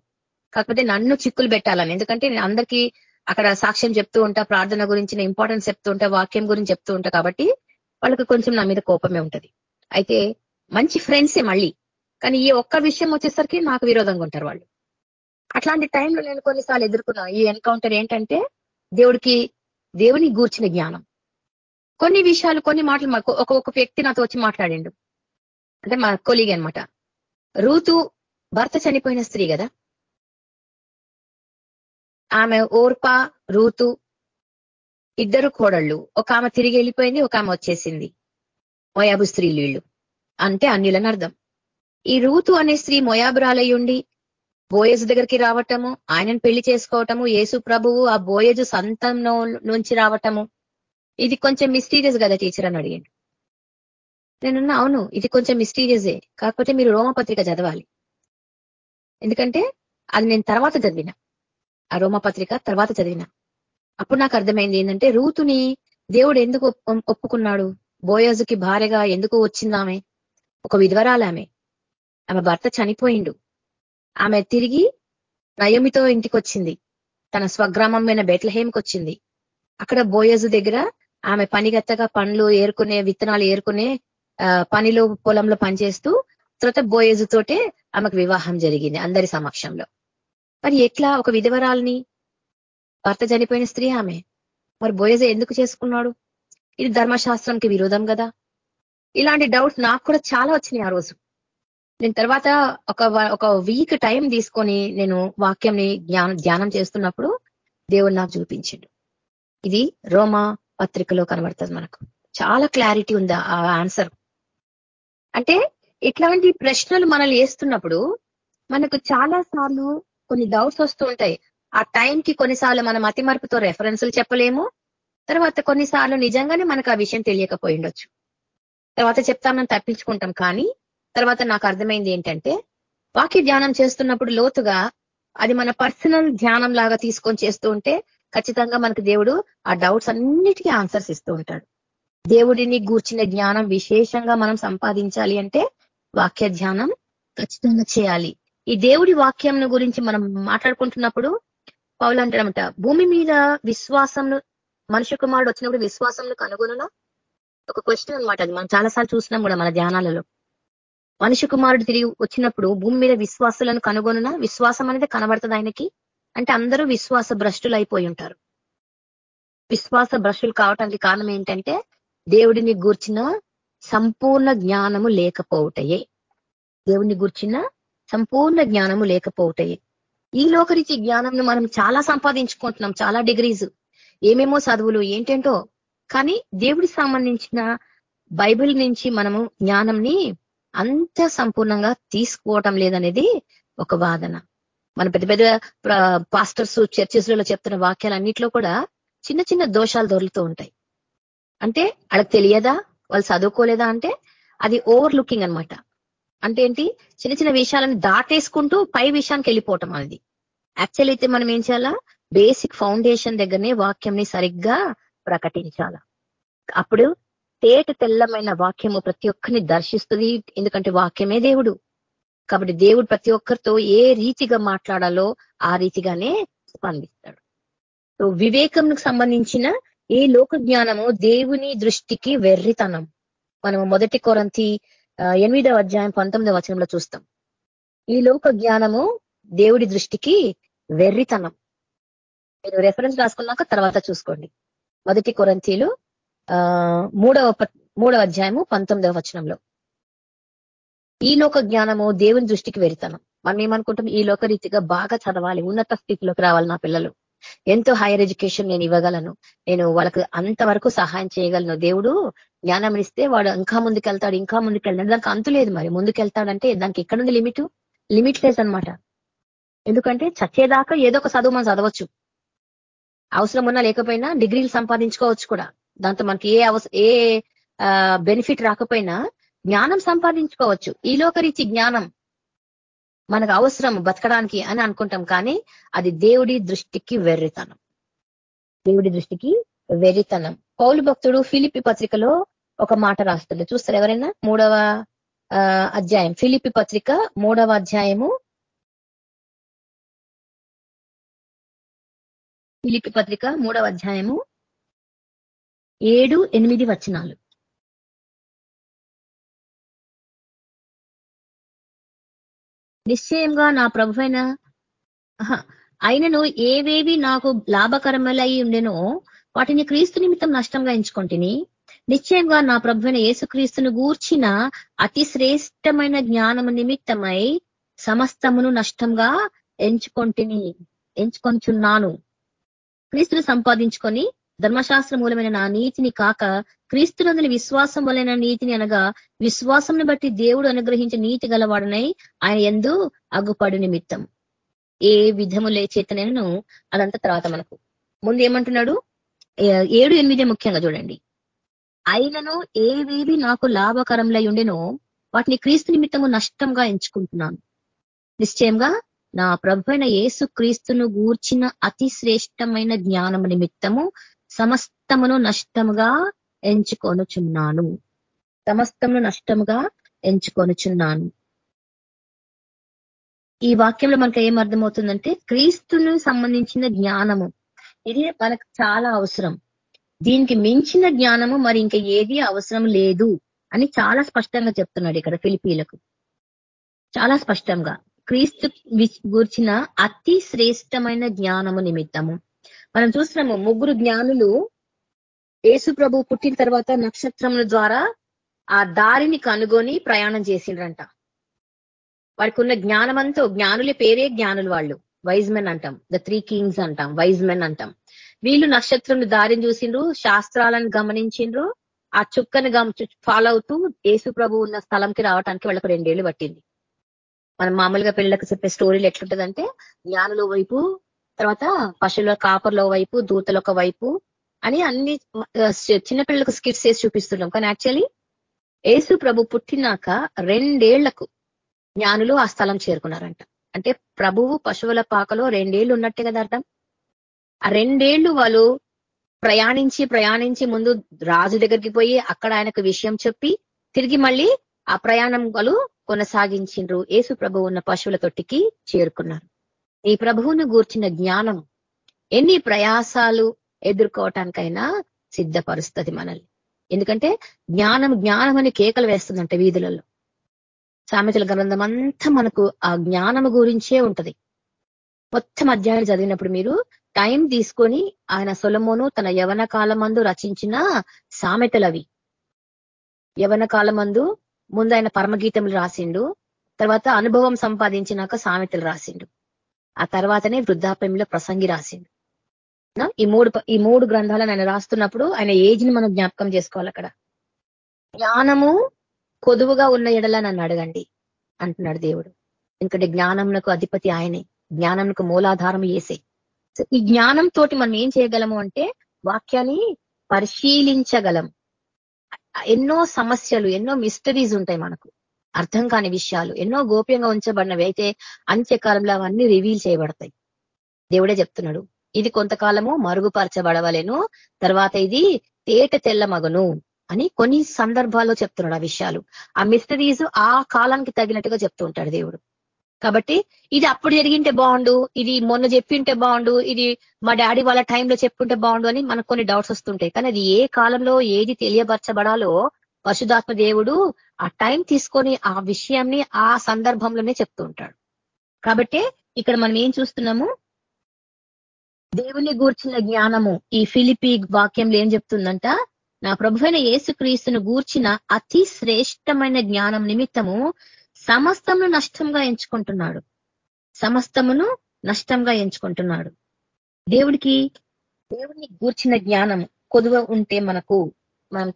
కాకపోతే నన్ను చిక్కులు పెట్టాలని. ఎందుకంటే నేను అందరికీ అక్కడ సాక్ష్యం చెప్తూ ఉంటా ప్రార్థన గురించిన ఇంపార్టెన్స్ చెప్తూ ఉంటా వాక్యం గురించి చెప్తూ ఉంటా కాబట్టి వాళ్ళకి కొంచెం నా మీద కోపమే ఉంటది. అయితే మంచి ఫ్రెండ్సే మళ్ళీ. కానీ ఈ ఒక్క విషయం వచ్చేసరికి నాకు విరోధంగా ఉంటారు వాళ్ళు. అట్లాంటి టైంలో నేను కొన్నిసార్లు ఎదుర్కొన్నా ఈ ఎన్కౌంటర్ ఏంటంటే దేవుడికి దేవుని గూర్చిన జ్ఞానం. కొన్ని విషయాలు కొన్ని మాటలు ఒక ఒక వ్యక్తి నాతో వచ్చి మాట్లాడిండు. అంటే మా కొలీగ్ అనమాట రూతు భర్త చనిపోయిన స్త్రీ కదా? ఆమె ఓర్ప రూతు ఇద్దరు కోడళ్ళు. ఒక ఆమె తిరిగి వెళ్ళిపోయింది ఒక ఆమె వచ్చేసింది. మొయాబు స్త్రీలు వీళ్ళు. అంటే అన్యులని అర్థం. ఈ రూతు అనే స్త్రీ మొయాబురాలయ్యుండి బోయజు దగ్గరికి రావటము ఆయనను పెళ్ళి చేసుకోవటము యేసు ప్రభువు ఆ బోయజు సంతంలో నుంచి రావటము. ఇది కొంచెం మిస్టీరియస్ కదా టీచర్ అని అడిగాడు. నేనున్నా అవును ఇది కొంచెం మిస్టీరియసే. కాకపోతే మీరు రోమపత్రిక చదవాలి. ఎందుకంటే అది నేను తర్వాత చదివిన. ఆ రోమపత్రిక తర్వాత చదివిన. అప్పుడు నాకు అర్థమైంది ఏంటంటే రూతుని దేవుడు ఎందుకు ఒప్పుకున్నాడు? బోయజుకి భార్యగా ఎందుకు వచ్చిందామే? ఒక విధ్వరాలామే. ఆమె భర్త చనిపోయిండు. ఆమె తిరిగి నయమితో ఇంటికి వచ్చింది తన స్వగ్రామమైన బెట్లహేమ్కి వచ్చింది అక్కడ బోయజు దగ్గర ఆమె పనిగత్తగా పండ్లు ఏరుకునే విత్తనాలు ఏరుకునే పనిలో పొలంలో పనిచేస్తూ తర్వాత బోయేజు తోటే ఆమెకు వివాహం జరిగింది అందరి సమక్షంలో. మరి ఎట్లా ఒక విధవరాల్ని? భర్త చనిపోయిన స్త్రీ ఆమె. మరి బోయజ ఎందుకు చేసుకున్నాడు? ఇది ధర్మశాస్త్రంకి విరోధం కదా ఇలాంటి డౌట్స్ నాకు కూడా చాలా వచ్చినాయి ఆ రోజు. నేను తర్వాత ఒక ఒక వీక్ టైం తీసుకొని నేను వాక్యంని జ్ఞానం ధ్యానం చేస్తున్నప్పుడు దేవుడు నాకు చూపించిండు. ఇది రోమా పత్రికలో కనబడుతుంది మనకు. చాలా క్లారిటీ ఉంది ఆ ఆన్సర్ అంటే ఇట్లాంటి ప్రశ్నలు మనల్ని వేస్తున్నప్పుడు మనకు చాలా సార్లు కొన్ని డౌట్స్ వస్తూ ఉంటాయి. ఆ టైంకి కొన్నిసార్లు మనం అతిమరుపుతో రెఫరెన్సులు చెప్పలేము. తర్వాత కొన్నిసార్లు నిజంగానే మనకు ఆ విషయం తెలియకపోయిండొచ్చు తర్వాత తర్వాత చెప్తామని తప్పించుకుంటాం కానీ తర్వాత నాకు అర్థమైంది ఏంటంటే వాక్య ధ్యానం చేస్తున్నప్పుడు లోతుగా అది మన పర్సనల్ ధ్యానం లాగా తీసుకొని చేస్తూ ఉంటే ఖచ్చితంగా మనకు దేవుడు ఆ డౌట్స్ అన్నిటికీ ఆన్సర్స్ ఇస్తూ ఉంటాడు. దేవుడిని గూర్చిన జ్ఞానం విశేషంగా మనం సంపాదించాలి అంటే వాక్య ధ్యానం ఖచ్చితంగా చేయాలి. ఈ దేవుడి వాక్యం గురించి మనం మాట్లాడుకుంటున్నప్పుడు పౌలు అంటాడమట భూమి మీద విశ్వాసంను మనుష్య కుమారుడు వచ్చినప్పుడు విశ్వాసంను కనుగొనలా ఒక క్వశ్చన్ అనమాట అది. మనం చాలాసార్లు చూసినాం కూడా మన ధ్యానాలలో. మనిషి కుమారుడు తిరిగి వచ్చినప్పుడు భూమి మీద విశ్వాసులను కనుగొనున? విశ్వాసం అనేది కనబడుతుంది ఆయనకి. అంటే అందరూ విశ్వాస భ్రష్టులు అయిపోయి ఉంటారు. విశ్వాస భ్రష్టులు కావటానికి కారణం ఏంటంటే దేవుడిని గూర్చిన సంపూర్ణ జ్ఞానము లేకపోవటయే. దేవుడిని గూర్చిన సంపూర్ణ జ్ఞానము లేకపోవటయే. ఈ లోకరీతి జ్ఞానంను మనం చాలా సంపాదించుకుంటున్నాం చాలా డిగ్రీస్ ఏమేమో చదువులు ఏంటేంటో. కానీ దేవుడికి సంబంధించిన బైబిల్ నుంచి మనము జ్ఞానంని అంత సంపూర్ణంగా తీసుకోవటం లేదనేది ఒక వాదన. మన పెద్ద పెద్ద పాస్టర్స్ చర్చెస్లలో చెప్తున్న వాక్యాలన్నింటిలో కూడా చిన్న చిన్న దోషాలు దొరుకుతూ ఉంటాయి. అంటే వాళ్ళకి తెలియదా? వాళ్ళు చదువుకోలేదా అంటే అది ఓవర్ లుకింగ్ అనమాట అంటే ఏంటి? చిన్న చిన్న విషయాలను దాటేసుకుంటూ పై విషయానికి వెళ్ళిపోవటం అనేది యాక్చువల్ అయితే మనం ఏం చేయాలా? బేసిక్ ఫౌండేషన్ దగ్గరనే వాక్యంని సరిగ్గా ప్రకటించాల. అప్పుడు తేట తెల్లమైన వాక్యము ప్రతి ఒక్కరిని దర్శిస్తుంది. ఎందుకంటే వాక్యమే దేవుడు. కాబట్టి దేవుడు ప్రతి ఒక్కరితో ఏ రీతిగా మాట్లాడాలో ఆ రీతిగానే స్పందిస్తాడు. సో వివేకంకు సంబంధించిన ఏ లోక జ్ఞానము దేవుని దృష్టికి వెర్రితనం. మనము మొదటి కొరంతి ఎనిమిదవ అధ్యాయం పంతొమ్మిదవ వచనంలో చూస్తాం. ఈ లోక జ్ఞానము దేవుడి దృష్టికి వెర్రితనం. మీరు రెఫరెన్స్ రాసుకున్నాక తర్వాత చూసుకోండి. మొదటి కొరంతీలు మూడవ మూడవ అధ్యాయము పంతొమ్మిదవ వచనంలో. ఈ లోక జ్ఞానము దేవుని దృష్టికి వెళ్తాను మనం ఏమనుకుంటాం? ఈ లోక రీతిగా బాగా చదవాలి ఉన్నత స్థితిలోకి రావాలి నా పిల్లలు. ఎంతో హైయర్ ఎడ్యుకేషన్ నేను ఇవ్వగలను. నేను వాళ్ళకు అంతవరకు సహాయం చేయగలను. దేవుడు జ్ఞానం ఇస్తే వాడు ఇంకా ముందుకెళ్తాడు ఇంకా ముందుకెళ్తాడు. దానికి అంతు లేదు మరి. ముందుకెళ్తాడంటే దానికి ఎక్కడుంది లిమిట్? లిమిట్ లెస్ అనమాట ఎందుకంటే చచ్చేదాకా ఏదో ఒక చదువు మనం చదవచ్చు. అవసరం ఉన్నా లేకపోయినా డిగ్రీలు సంపాదించుకోవచ్చు కూడా. దాంతో మనకి ఏ అవస ఏ బెనిఫిట్ రాకపోయినా జ్ఞానం సంపాదించుకోవచ్చు. ఈ లోకరీచి జ్ఞానం మనకు అవసరం బతకడానికి అని అనుకుంటాం కానీ అది దేవుడి దృష్టికి వెర్రితనం. దేవుడి దృష్టికి వెర్రితనం. పౌలు భక్తుడు ఫిలిపి పత్రికలో ఒక మాట రాస్తుంది చూస్తారు ఎవరైనా? మూడవ అధ్యాయం. ఫిలిపి పత్రిక మూడవ అధ్యాయము. ఫిలిపి పత్రిక మూడవ అధ్యాయము. ఏడు ఎనిమిది వచనాలు. నిశ్చయంగా నా ప్రభువైన అయినను ఏవేవి నాకు లాభకరమలై ఉండెనో వాటిని క్రీస్తు నిమిత్తం నష్టంగా ఎంచుకుంటుని. నిశ్చయంగా నా ప్రభువైన యేసుక్రీస్తును గూర్చిన అతి శ్రేష్టమైన జ్ఞానము నిమిత్తమై సమస్తమును నష్టంగా ఎంచుకొంటిని ఎంచుకొంచున్నాను. క్రీస్తును సంపాదించుకొని ధర్మశాస్త్ర మూలమైన నా నీతిని కాక క్రీస్తునందుని విశ్వాసం వలన నీతిని అనగా విశ్వాసంను బట్టి దేవుడు అనుగ్రహించే నీతి గలవాడనై ఆయన ఎందు అగ్గుపడు నిమిత్తం. ఏ విధము చేతనను అదంతా తర్వాత మనకు. ముందు ఏమంటున్నాడు? ఏడు ఎనిమిదే ముఖ్యంగా చూడండి. అయినను ఏవేవి నాకు లాభకరంలో ఉండెనో వాటిని క్రీస్తు నిమిత్తము నష్టంగా ఎంచుకుంటున్నాను. నిశ్చయంగా నా ప్రభు అయిన యేసు క్రీస్తును గూర్చిన అతి శ్రేష్టమైన జ్ఞానము నిమిత్తము సమస్తమును నష్టముగా ఎంచుకొనుచున్నాను. సమస్తమును నష్టముగా ఎంచుకొనుచున్నాను. ఈ వాక్యంలో మనకు ఏం అర్థమవుతుందంటే క్రీస్తును సంబంధించిన జ్ఞానము. ఇది మనకు చాలా అవసరం. దీనికి మించిన జ్ఞానము మరి ఇంకా ఏది అవసరం లేదు అని చాలా స్పష్టంగా చెప్తున్నాడు ఇక్కడ ఫిలిపీలకు. చాలా స్పష్టంగా. క్రీస్తు గూర్చిన అతి శ్రేష్టమైన జ్ఞానము నిమిత్తము. మనం చూస్తున్నాము ముగ్గురు జ్ఞానులు యేసు ప్రభు పుట్టిన తర్వాత నక్షత్రముల ద్వారా ఆ దారిని కనుగొని ప్రయాణం చేసిండ్రంట. వాడికి ఉన్న జ్ఞానమంతో జ్ఞానులే పేరే జ్ఞానులు వాళ్ళు. వైజ్ మెన్ అంటాం. ద త్రీ కింగ్స్ అంటాం. వైజ్ మెన్ అంటాం. వీళ్ళు నక్షత్రం దారిని చూసిండ్రు శాస్త్రాలను గమనించిండ్రు ఆ చుక్కను ఫాలో అవుతూ యేసు ప్రభు ఉన్న స్థలంకి రావడానికి వాళ్ళకు రెండేళ్ళు పట్టింది. మనం మామూలుగా పిల్లలకు చెప్పే స్టోరీలు ఎట్లుంటదంటే జ్ఞానుల వైపు తర్వాత పశువుల కాపర్ల వైపు దూతల ఒక వైపు అని అన్ని చిన్నపిల్లలకు స్కిట్స్ వేసి చూపిస్తున్నాం కానీ యాక్చువల్లీ ఏసు ప్రభు పుట్టినాక రెండేళ్ళకు జ్ఞానులు ఆ స్థలం చేరుకున్నారంట. అంటే ప్రభువు పశువుల పాకలో రెండేళ్ళు ఉన్నట్టే కదా అర్థం? ఆ రెండేళ్ళు వాళ్ళు ప్రయాణించి ప్రయాణించి ముందు రాజు దగ్గరికి పోయి అక్కడ ఆయనకు విషయం చెప్పి తిరిగి మళ్ళీ ఆ ప్రయాణం వాళ్ళు కొనసాగించిండ్రు. ఏసు ప్రభు ఉన్న పశువుల తొట్టికి చేరుకున్నారు. ఈ ప్రభువును గూర్చిన జ్ఞానం ఎన్ని ప్రయాసాలు ఎదుర్కోవటానికైనా సిద్ధపరుస్తుంది మనల్ని. ఎందుకంటే జ్ఞానం జ్ఞానం అని కేకలు వేస్తుందంట వీధులలో. సామెతల గ్రంథం అంతా మనకు ఆ జ్ఞానము గురించే ఉంటది. మొత్తం అధ్యాయం చదివినప్పుడు మీరు టైం తీసుకొని ఆయన సొలమోను తన యవన కాలమందు రచించిన సామెతలవి. యవన కాలమందు ముందు ఆయన పరమగీతములు రాసిండు తర్వాత అనుభవం సంపాదించినాక సామెతలు రాసిండు. ఆ తర్వాతనే వృద్ధాప్యంలో ప్రసంగి రాసింది ఈ మూడు ఈ మూడు గ్రంథాలను ఆయన రాస్తున్నప్పుడు ఆయన ఏజ్ని మనం జ్ఞాపకం చేసుకోవాలి అక్కడ. జ్ఞానము కొదువుగా ఉన్న ఎడల నన్ను అడగండి అంటున్నాడు దేవుడు. ఎందుకంటే జ్ఞానంకు అధిపతి ఆయనే జ్ఞానంకు మూలాధారం వేసే ఈ జ్ఞానం తోటి మనం ఏం చేయగలము అంటే వాక్యాన్ని పరిశీలించగలం ఎన్నో సమస్యలు ఎన్నో మిస్టరీస్ ఉంటాయి మనకు. అర్థం కాని విషయాలు. ఎన్నో గోప్యంగా ఉంచబడినవి అయితే అంత్యకాలంలో అవన్నీ రివీల్ చేయబడతాయి. దేవుడే చెప్తున్నాడు ఇది కొంతకాలము మరుగుపరచబడవలేను తర్వాత ఇది తేట తెల్ల మగను అని కొన్ని సందర్భాల్లో చెప్తున్నాడు ఆ విషయాలు. ఆ మిస్టరీస్ ఆ కాలానికి తగినట్టుగా చెప్తూ ఉంటాడు దేవుడు. కాబట్టి ఇది అప్పుడు జరిగింటే బాగుండు ఇది మొన్న చెప్పింటే బాగుండు ఇది మా డాడీ వాళ్ళ టైంలో చెప్పుంటే బాగుండు అని మనకు కొన్ని డౌట్స్ వస్తుంటాయి. కానీ అది ఏ కాలంలో ఏది తెలియపరచబడాలో పరిశుధాత్మ దేవుడు ఆ టైం తీసుకొని ఆ విషయాన్ని ఆ సందర్భంలోనే చెప్తూ ఉంటాడు. కాబట్టి ఇక్కడ మనం ఏం చూస్తున్నాము? దేవుని గూర్చిన జ్ఞానము ఈ ఫిలిపి వాక్యంలో ఏం చెప్తుందంట? నా ప్రభువైన యేసుక్రీస్తును గూర్చిన అతి శ్రేష్టమైన జ్ఞానం నిమిత్తము సమస్తమును నష్టంగా ఎంచుకుంటున్నాడు. సమస్తమును నష్టంగా ఎంచుకుంటున్నాడు. దేవుడికి దేవుడిని గూర్చిన జ్ఞానం కొదువ ఉంటే మనకు మనం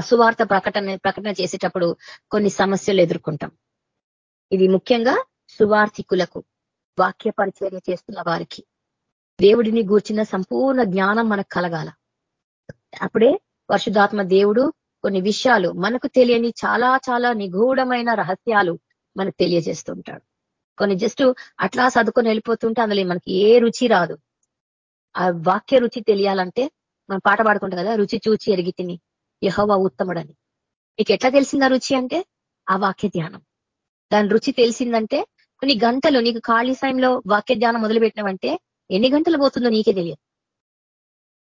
సువార్త ప్రకటన ప్రకటన చేసేటప్పుడు కొన్ని సమస్యలు ఎదుర్కొంటాం. ఇది ముఖ్యంగా సువార్థికులకు వాక్య పరిచర్య చేస్తున్న వారికి. దేవుడిని గూర్చిన సంపూర్ణ జ్ఞానం మనకు కలగాల. అప్పుడే పరిశుధాత్మ దేవుడు కొన్ని విషయాలు మనకు తెలియని చాలా చాలా నిగూఢమైన రహస్యాలు మనకు తెలియజేస్తుంటాడు. కొన్ని జస్ట్ అట్లా చదువుకొని వెళ్ళిపోతుంటే అందులో మనకి ఏ రుచి రాదు. ఆ వాక్య రుచి తెలియాలంటే మనం పాట పాడుకుంటాం కదా రుచి చూచి ఎరిగి తిని. యహోవా ఉత్తముడని. నీకు ఎట్లా తెలిసిందా రుచి అంటే? ఆ వాక్య ధ్యానం దాని రుచి తెలిసిందంటే కొన్ని గంటలు నీకు ఖాళీ సమయంలో వాక్య ధ్యానం మొదలుపెట్టినవంటే ఎన్ని గంటలు పోతుందో నీకే తెలియదు.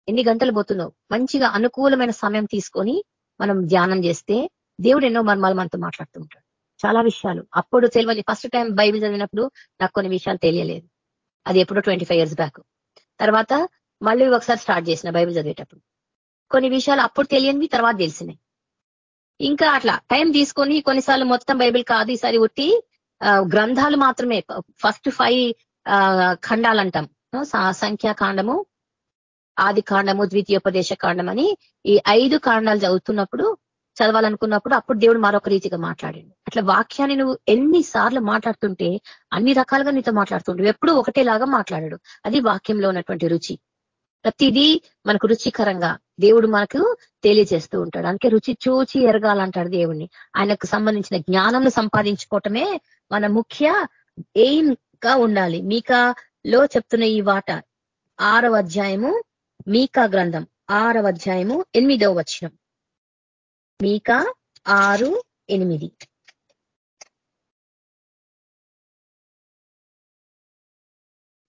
ఎన్ని గంటలు పోతుందో మంచిగా అనుకూలమైన సమయం తీసుకొని మనం ధ్యానం చేస్తే దేవుడు ఎన్నో మర్మాలు మనతో మాట్లాడుతుంటాడు చాలా విషయాలు. అప్పుడు తెలియని ఫస్ట్ టైం బైబిల్ చదివినప్పుడు నాకు కొన్ని విషయాలు తెలియలేదు. అది ఎప్పుడో ట్వంటీ ఇయర్స్ బ్యాక్. తర్వాత మళ్ళీ ఒకసారి స్టార్ట్ చేసిన బైబిల్ చదివేటప్పుడు. కొన్ని విషయాలు అప్పుడు తెలియనివి తర్వాత తెలిసినాయి ఇంకా అట్లా టైం తీసుకొని కొన్నిసార్లు మొత్తం బైబిల్ కాదు ఈసారి ఉట్టి గ్రంథాలు మాత్రమే ఫస్ట్ ఫైవ్ ఖండాలంటాం. సంఖ్యాకాండము ఆది కాండము ద్వితీయోపదేశ కాండం అని ఈ ఐదు కాండాలు చదువుతున్నప్పుడు చదవాలనుకున్నప్పుడు అప్పుడు దేవుడు మరొక రీతిగా మాట్లాడిండు. అట్లా వాక్యాన్ని నువ్వు ఎన్నిసార్లు మాట్లాడుతుంటే అన్ని రకాలుగా నీతో మాట్లాడుతుంటావు ఎప్పుడు ఒకటేలాగా మాట్లాడాడు. అది వాక్యంలో ఉన్నటువంటి రుచి. ప్రతిదీ మనకు రుచికరంగా దేవుడు మనకు తెలియజేస్తూ ఉంటాడు. అందుకే రుచి చూచి ఎరగాలంటాడు దేవుణ్ణి. ఆయనకు సంబంధించిన జ్ఞానం సంపాదించుకోవటమే మన ముఖ్య ఎయిమ్గా ఉండాలి. మీకాలో చెప్తున్న ఈ వాట ఆరవ అధ్యాయము మీకా గ్రంథం ఆరవ అధ్యాయము ఎనిమిదవ వచనం. మీకా ఆరు ఎనిమిది.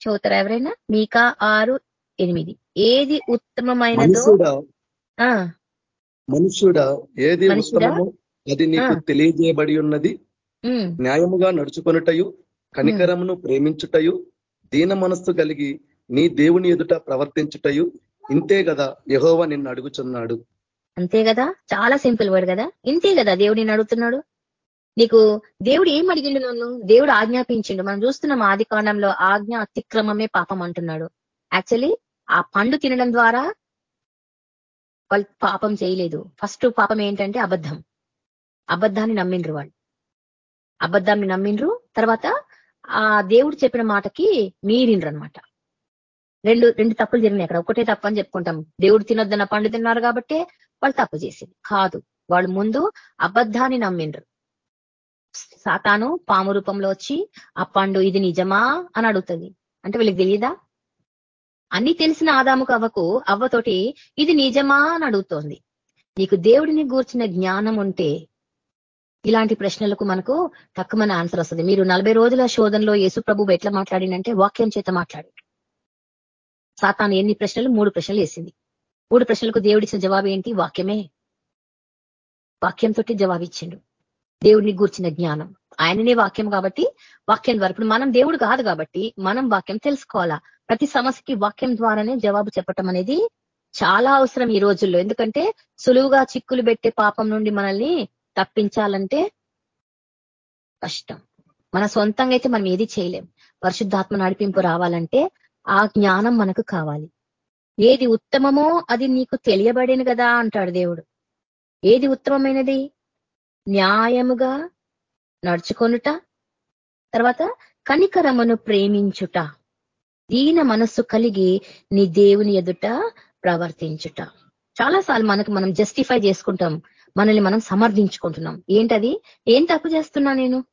చూతారా ఎవరైనా? మీకా ఆరు ఎనిమిది. ఏది ఉత్తమమైనదో మనుషుడా? ఏది ఉత్తమమో అది నీకు తెలియజేయబడి ఉన్నది. న్యాయముగా నడుచుకొనుటయు కనికరమును ప్రేమించుటయు దీన మనస్సు కలిగి నీ దేవుని ఎదుట ప్రవర్తించుటయు. ఇంతే కదా యహోవ నిన్ను అడుగుచున్నాడు. అంతే కదా చాలా సింపుల్ వర్డ్ కదా ఇంతే కదా దేవుడు నేను అడుగుతున్నాడు? నీకు దేవుడు ఏం అడిగిండు నన్ను? దేవుడు ఆజ్ఞాపించిండు. మనం చూస్తున్నాం ఆది కాండంలో ఆజ్ఞ అతిక్రమమే పాపం అంటున్నాడు. యాక్చువల్లీ ఆ పండు తినడం ద్వారా వాళ్ళు పాపం చేయలేదు. ఫస్ట్ పాపం ఏంటంటే అబద్ధం. అబద్ధాన్ని నమ్మిండ్రు వాళ్ళు. అబద్ధాన్ని నమ్మిండ్రు. తర్వాత ఆ దేవుడు చెప్పిన మాటకి మీరిండ్రు అనమాట రెండు రెండు తప్పులు జరిగినాయి అక్కడ. ఒకటే తప్పు అని చెప్పుకుంటాం. దేవుడు తినొద్దన్న పండు తిన్నారు కాబట్టి వాళ్ళు తప్పు చేసింది. కాదు. వాళ్ళు ముందు అబద్ధాన్ని నమ్మిండ్రు. సాతాను పాము రూపంలో వచ్చి ఆ పండు ఇది నిజమా? అని అడుగుతుంది. అంటే వీళ్ళకి తెలియదా? అన్ని తెలిసిన ఆదాముకు అవ్వకు అవ్వతోటి ఇది నిజమా అని అడుగుతోంది. నీకు దేవుడిని గూర్చిన జ్ఞానం ఉంటే ఇలాంటి ప్రశ్నలకు మనకు తక్కువ ఆన్సర్ వస్తుంది. మీరు నలభై రోజుల శోధనలో యేసు ప్రభు ఎట్లా మాట్లాడినంటే వాక్యం చేత మాట్లాడి సాతాను ఎన్ని ప్రశ్నలు? మూడు ప్రశ్నలు వేసింది. మూడు ప్రశ్నలకు దేవుడిచ్చిన జవాబు ఏంటి? వాక్యమే. వాక్యంతో జవాబిచ్చిండు. దేవుడిని గూర్చిన జ్ఞానం. ఆయననే వాక్యం కాబట్టి వాక్యం ద్వారా. ఇప్పుడు మనం దేవుడు కాదు కాబట్టి మనం వాక్యం తెలుసుకోవాలా? ప్రతి సమస్యకి వాక్యం ద్వారానే జవాబు చెప్పటం అనేది చాలా అవసరం ఈ రోజుల్లో. ఎందుకంటే సులువుగా చిక్కులు పెట్టే పాపం నుండి మనల్ని తప్పించాలంటే కష్టం. మన సొంతంగా అయితే మనం ఏది చేయలేం. పరిశుద్ధాత్మ నడిపింపు రావాలంటే ఆ జ్ఞానం మనకు కావాలి. ఏది ఉత్తమమో అది నీకు తెలియబడిన కదా అంటాడు దేవుడు. ఏది ఉత్తమమైనది? న్యాయముగా నడుచుకొనుట తర్వాత కనికరమును ప్రేమించుట. దీన మనస్సు కలిగి నీ దేవుని ఎదుట ప్రవర్తించుట. చాలాసార్లు మనకు మనం జస్టిఫై చేసుకుంటాం మనల్ని మనం సమర్థించుకుంటున్నాం. ఏంటది? ఏం తప్పు చేస్తున్నా నేను?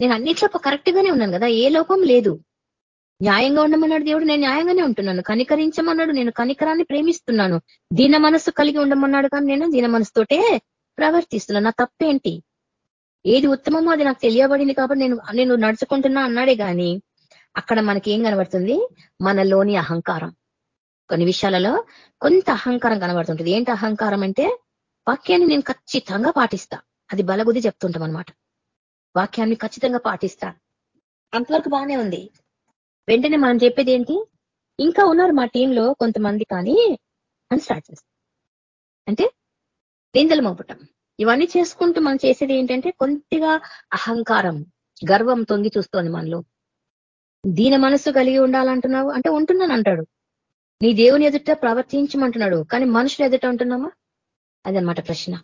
నేను అన్నిట్లో కరెక్ట్ గానే ఉన్నాను కదా ఏ లోపం లేదు. న్యాయంగా ఉండమన్నాడు దేవుడు నేను న్యాయంగానే ఉంటున్నాను. కనికరించమన్నాడు నేను కనికరాన్ని ప్రేమిస్తున్నాను. దీన మనస్సు కలిగి ఉండమన్నాడు కానీ నేను దీన మనసుతోటే ప్రవర్తిస్తున్నాను. నా తప్పేంటి? ఏది ఉత్తమమో అది నాకు తెలియబడింది కాబట్టి నేను నేను నడుచుకుంటున్నా అన్నాడే గాని అక్కడ మనకి ఏం కనబడుతుంది? మనలోని అహంకారం. కొన్ని విషయాలలో కొంత అహంకారం కనబడుతుంటుంది. ఏంటి అహంకారం అంటే? వాక్యాన్ని నేను ఖచ్చితంగా పాటిస్తా. అది బలగుది చెప్తుంటాం అనమాట వాక్యాన్ని ఖచ్చితంగా పాటిస్తా. అంతవరకు బాగానే ఉంది. వెంటనే మనం చెప్పేది ఏంటి? ఇంకా ఉన్నారు మా టీంలో కొంతమంది కానీ అని స్టార్ట్ చేస్తాం. అంటే నిందలు మోపటం. ఇవన్నీ చేసుకుంటూ మనం చేసేది ఏంటంటే కొద్దిగా అహంకారం గర్వం తొంగి చూస్తోంది మనలో. దీన మనసు కలిగి ఉండాలంటున్నావు? అంటే ఉంటున్నాను అంటాడు. నీ దేవుని ఎదుట ప్రవర్తించమంటున్నాడు. కానీ మనుషులు ఎదుట ఉంటున్నామా? అదనమాట ప్రశ్న.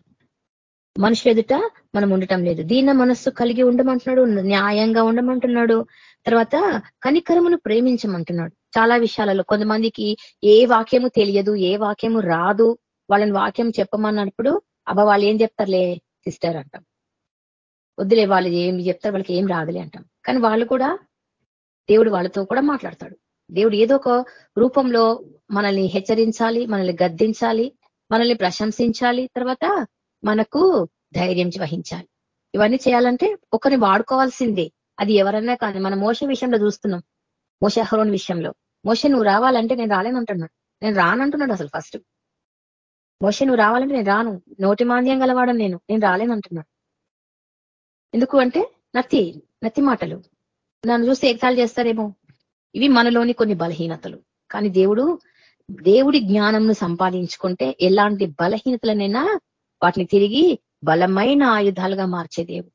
మనుషులు ఎదుట మనం ఉండటం లేదు. దీన మనస్సు కలిగి ఉండమంటున్నాడు న్యాయంగా ఉండమంటున్నాడు. తర్వాత కనికరమును ప్రేమించమంటున్నాడు. చాలా విషయాలలో కొంతమందికి ఏ వాక్యము తెలియదు ఏ వాక్యము రాదు. వాళ్ళని వాక్యం చెప్పమన్నప్పుడు అబ్బా వాళ్ళు ఏం చెప్తారులే సిస్టర్ అంటాం. వద్దులే వాళ్ళు ఏం చెప్తారు వాళ్ళకి ఏం రాదులే అంటాం. కానీ వాళ్ళు కూడా దేవుడు వాళ్ళతో కూడా మాట్లాడతాడు. దేవుడు ఏదో ఒక రూపంలో మనల్ని హెచ్చరించాలి మనల్ని గద్దించాలి మనల్ని ప్రశంసించాలి తర్వాత మనకు ధైర్యం వహించాలి. ఇవన్నీ చేయాలంటే ఒకరిని వాడుకోవాల్సిందే. అది ఎవరన్నా కానీ మన మోస విషయంలో చూస్తున్నాం. మోసహరోన్ విషయంలో. మోస నువ్వు రావాలంటే నేను రాలేనంటున్నాడు నేను రానంటున్నాడు అసలు ఫస్ట్ మోస నువ్వు రావాలంటే నేను రాను. నోటి మాంద్యం గలవాడని నేను. నేను రాలేనంటున్నాడు ఎందుకు అంటే నత్తి నత్తి మాటలు. నన్ను చూస్తే ఎగ్జాల్ చేస్తారేమో. ఇవి మనలోని కొన్ని బలహీనతలు. కానీ దేవుడు దేవుడి జ్ఞానంను సంపాదించుకుంటే ఎలాంటి బలహీనతలనైనా వాటిని తిరిగి బలమైన ఆయుధాలుగా మార్చే దేవుడు.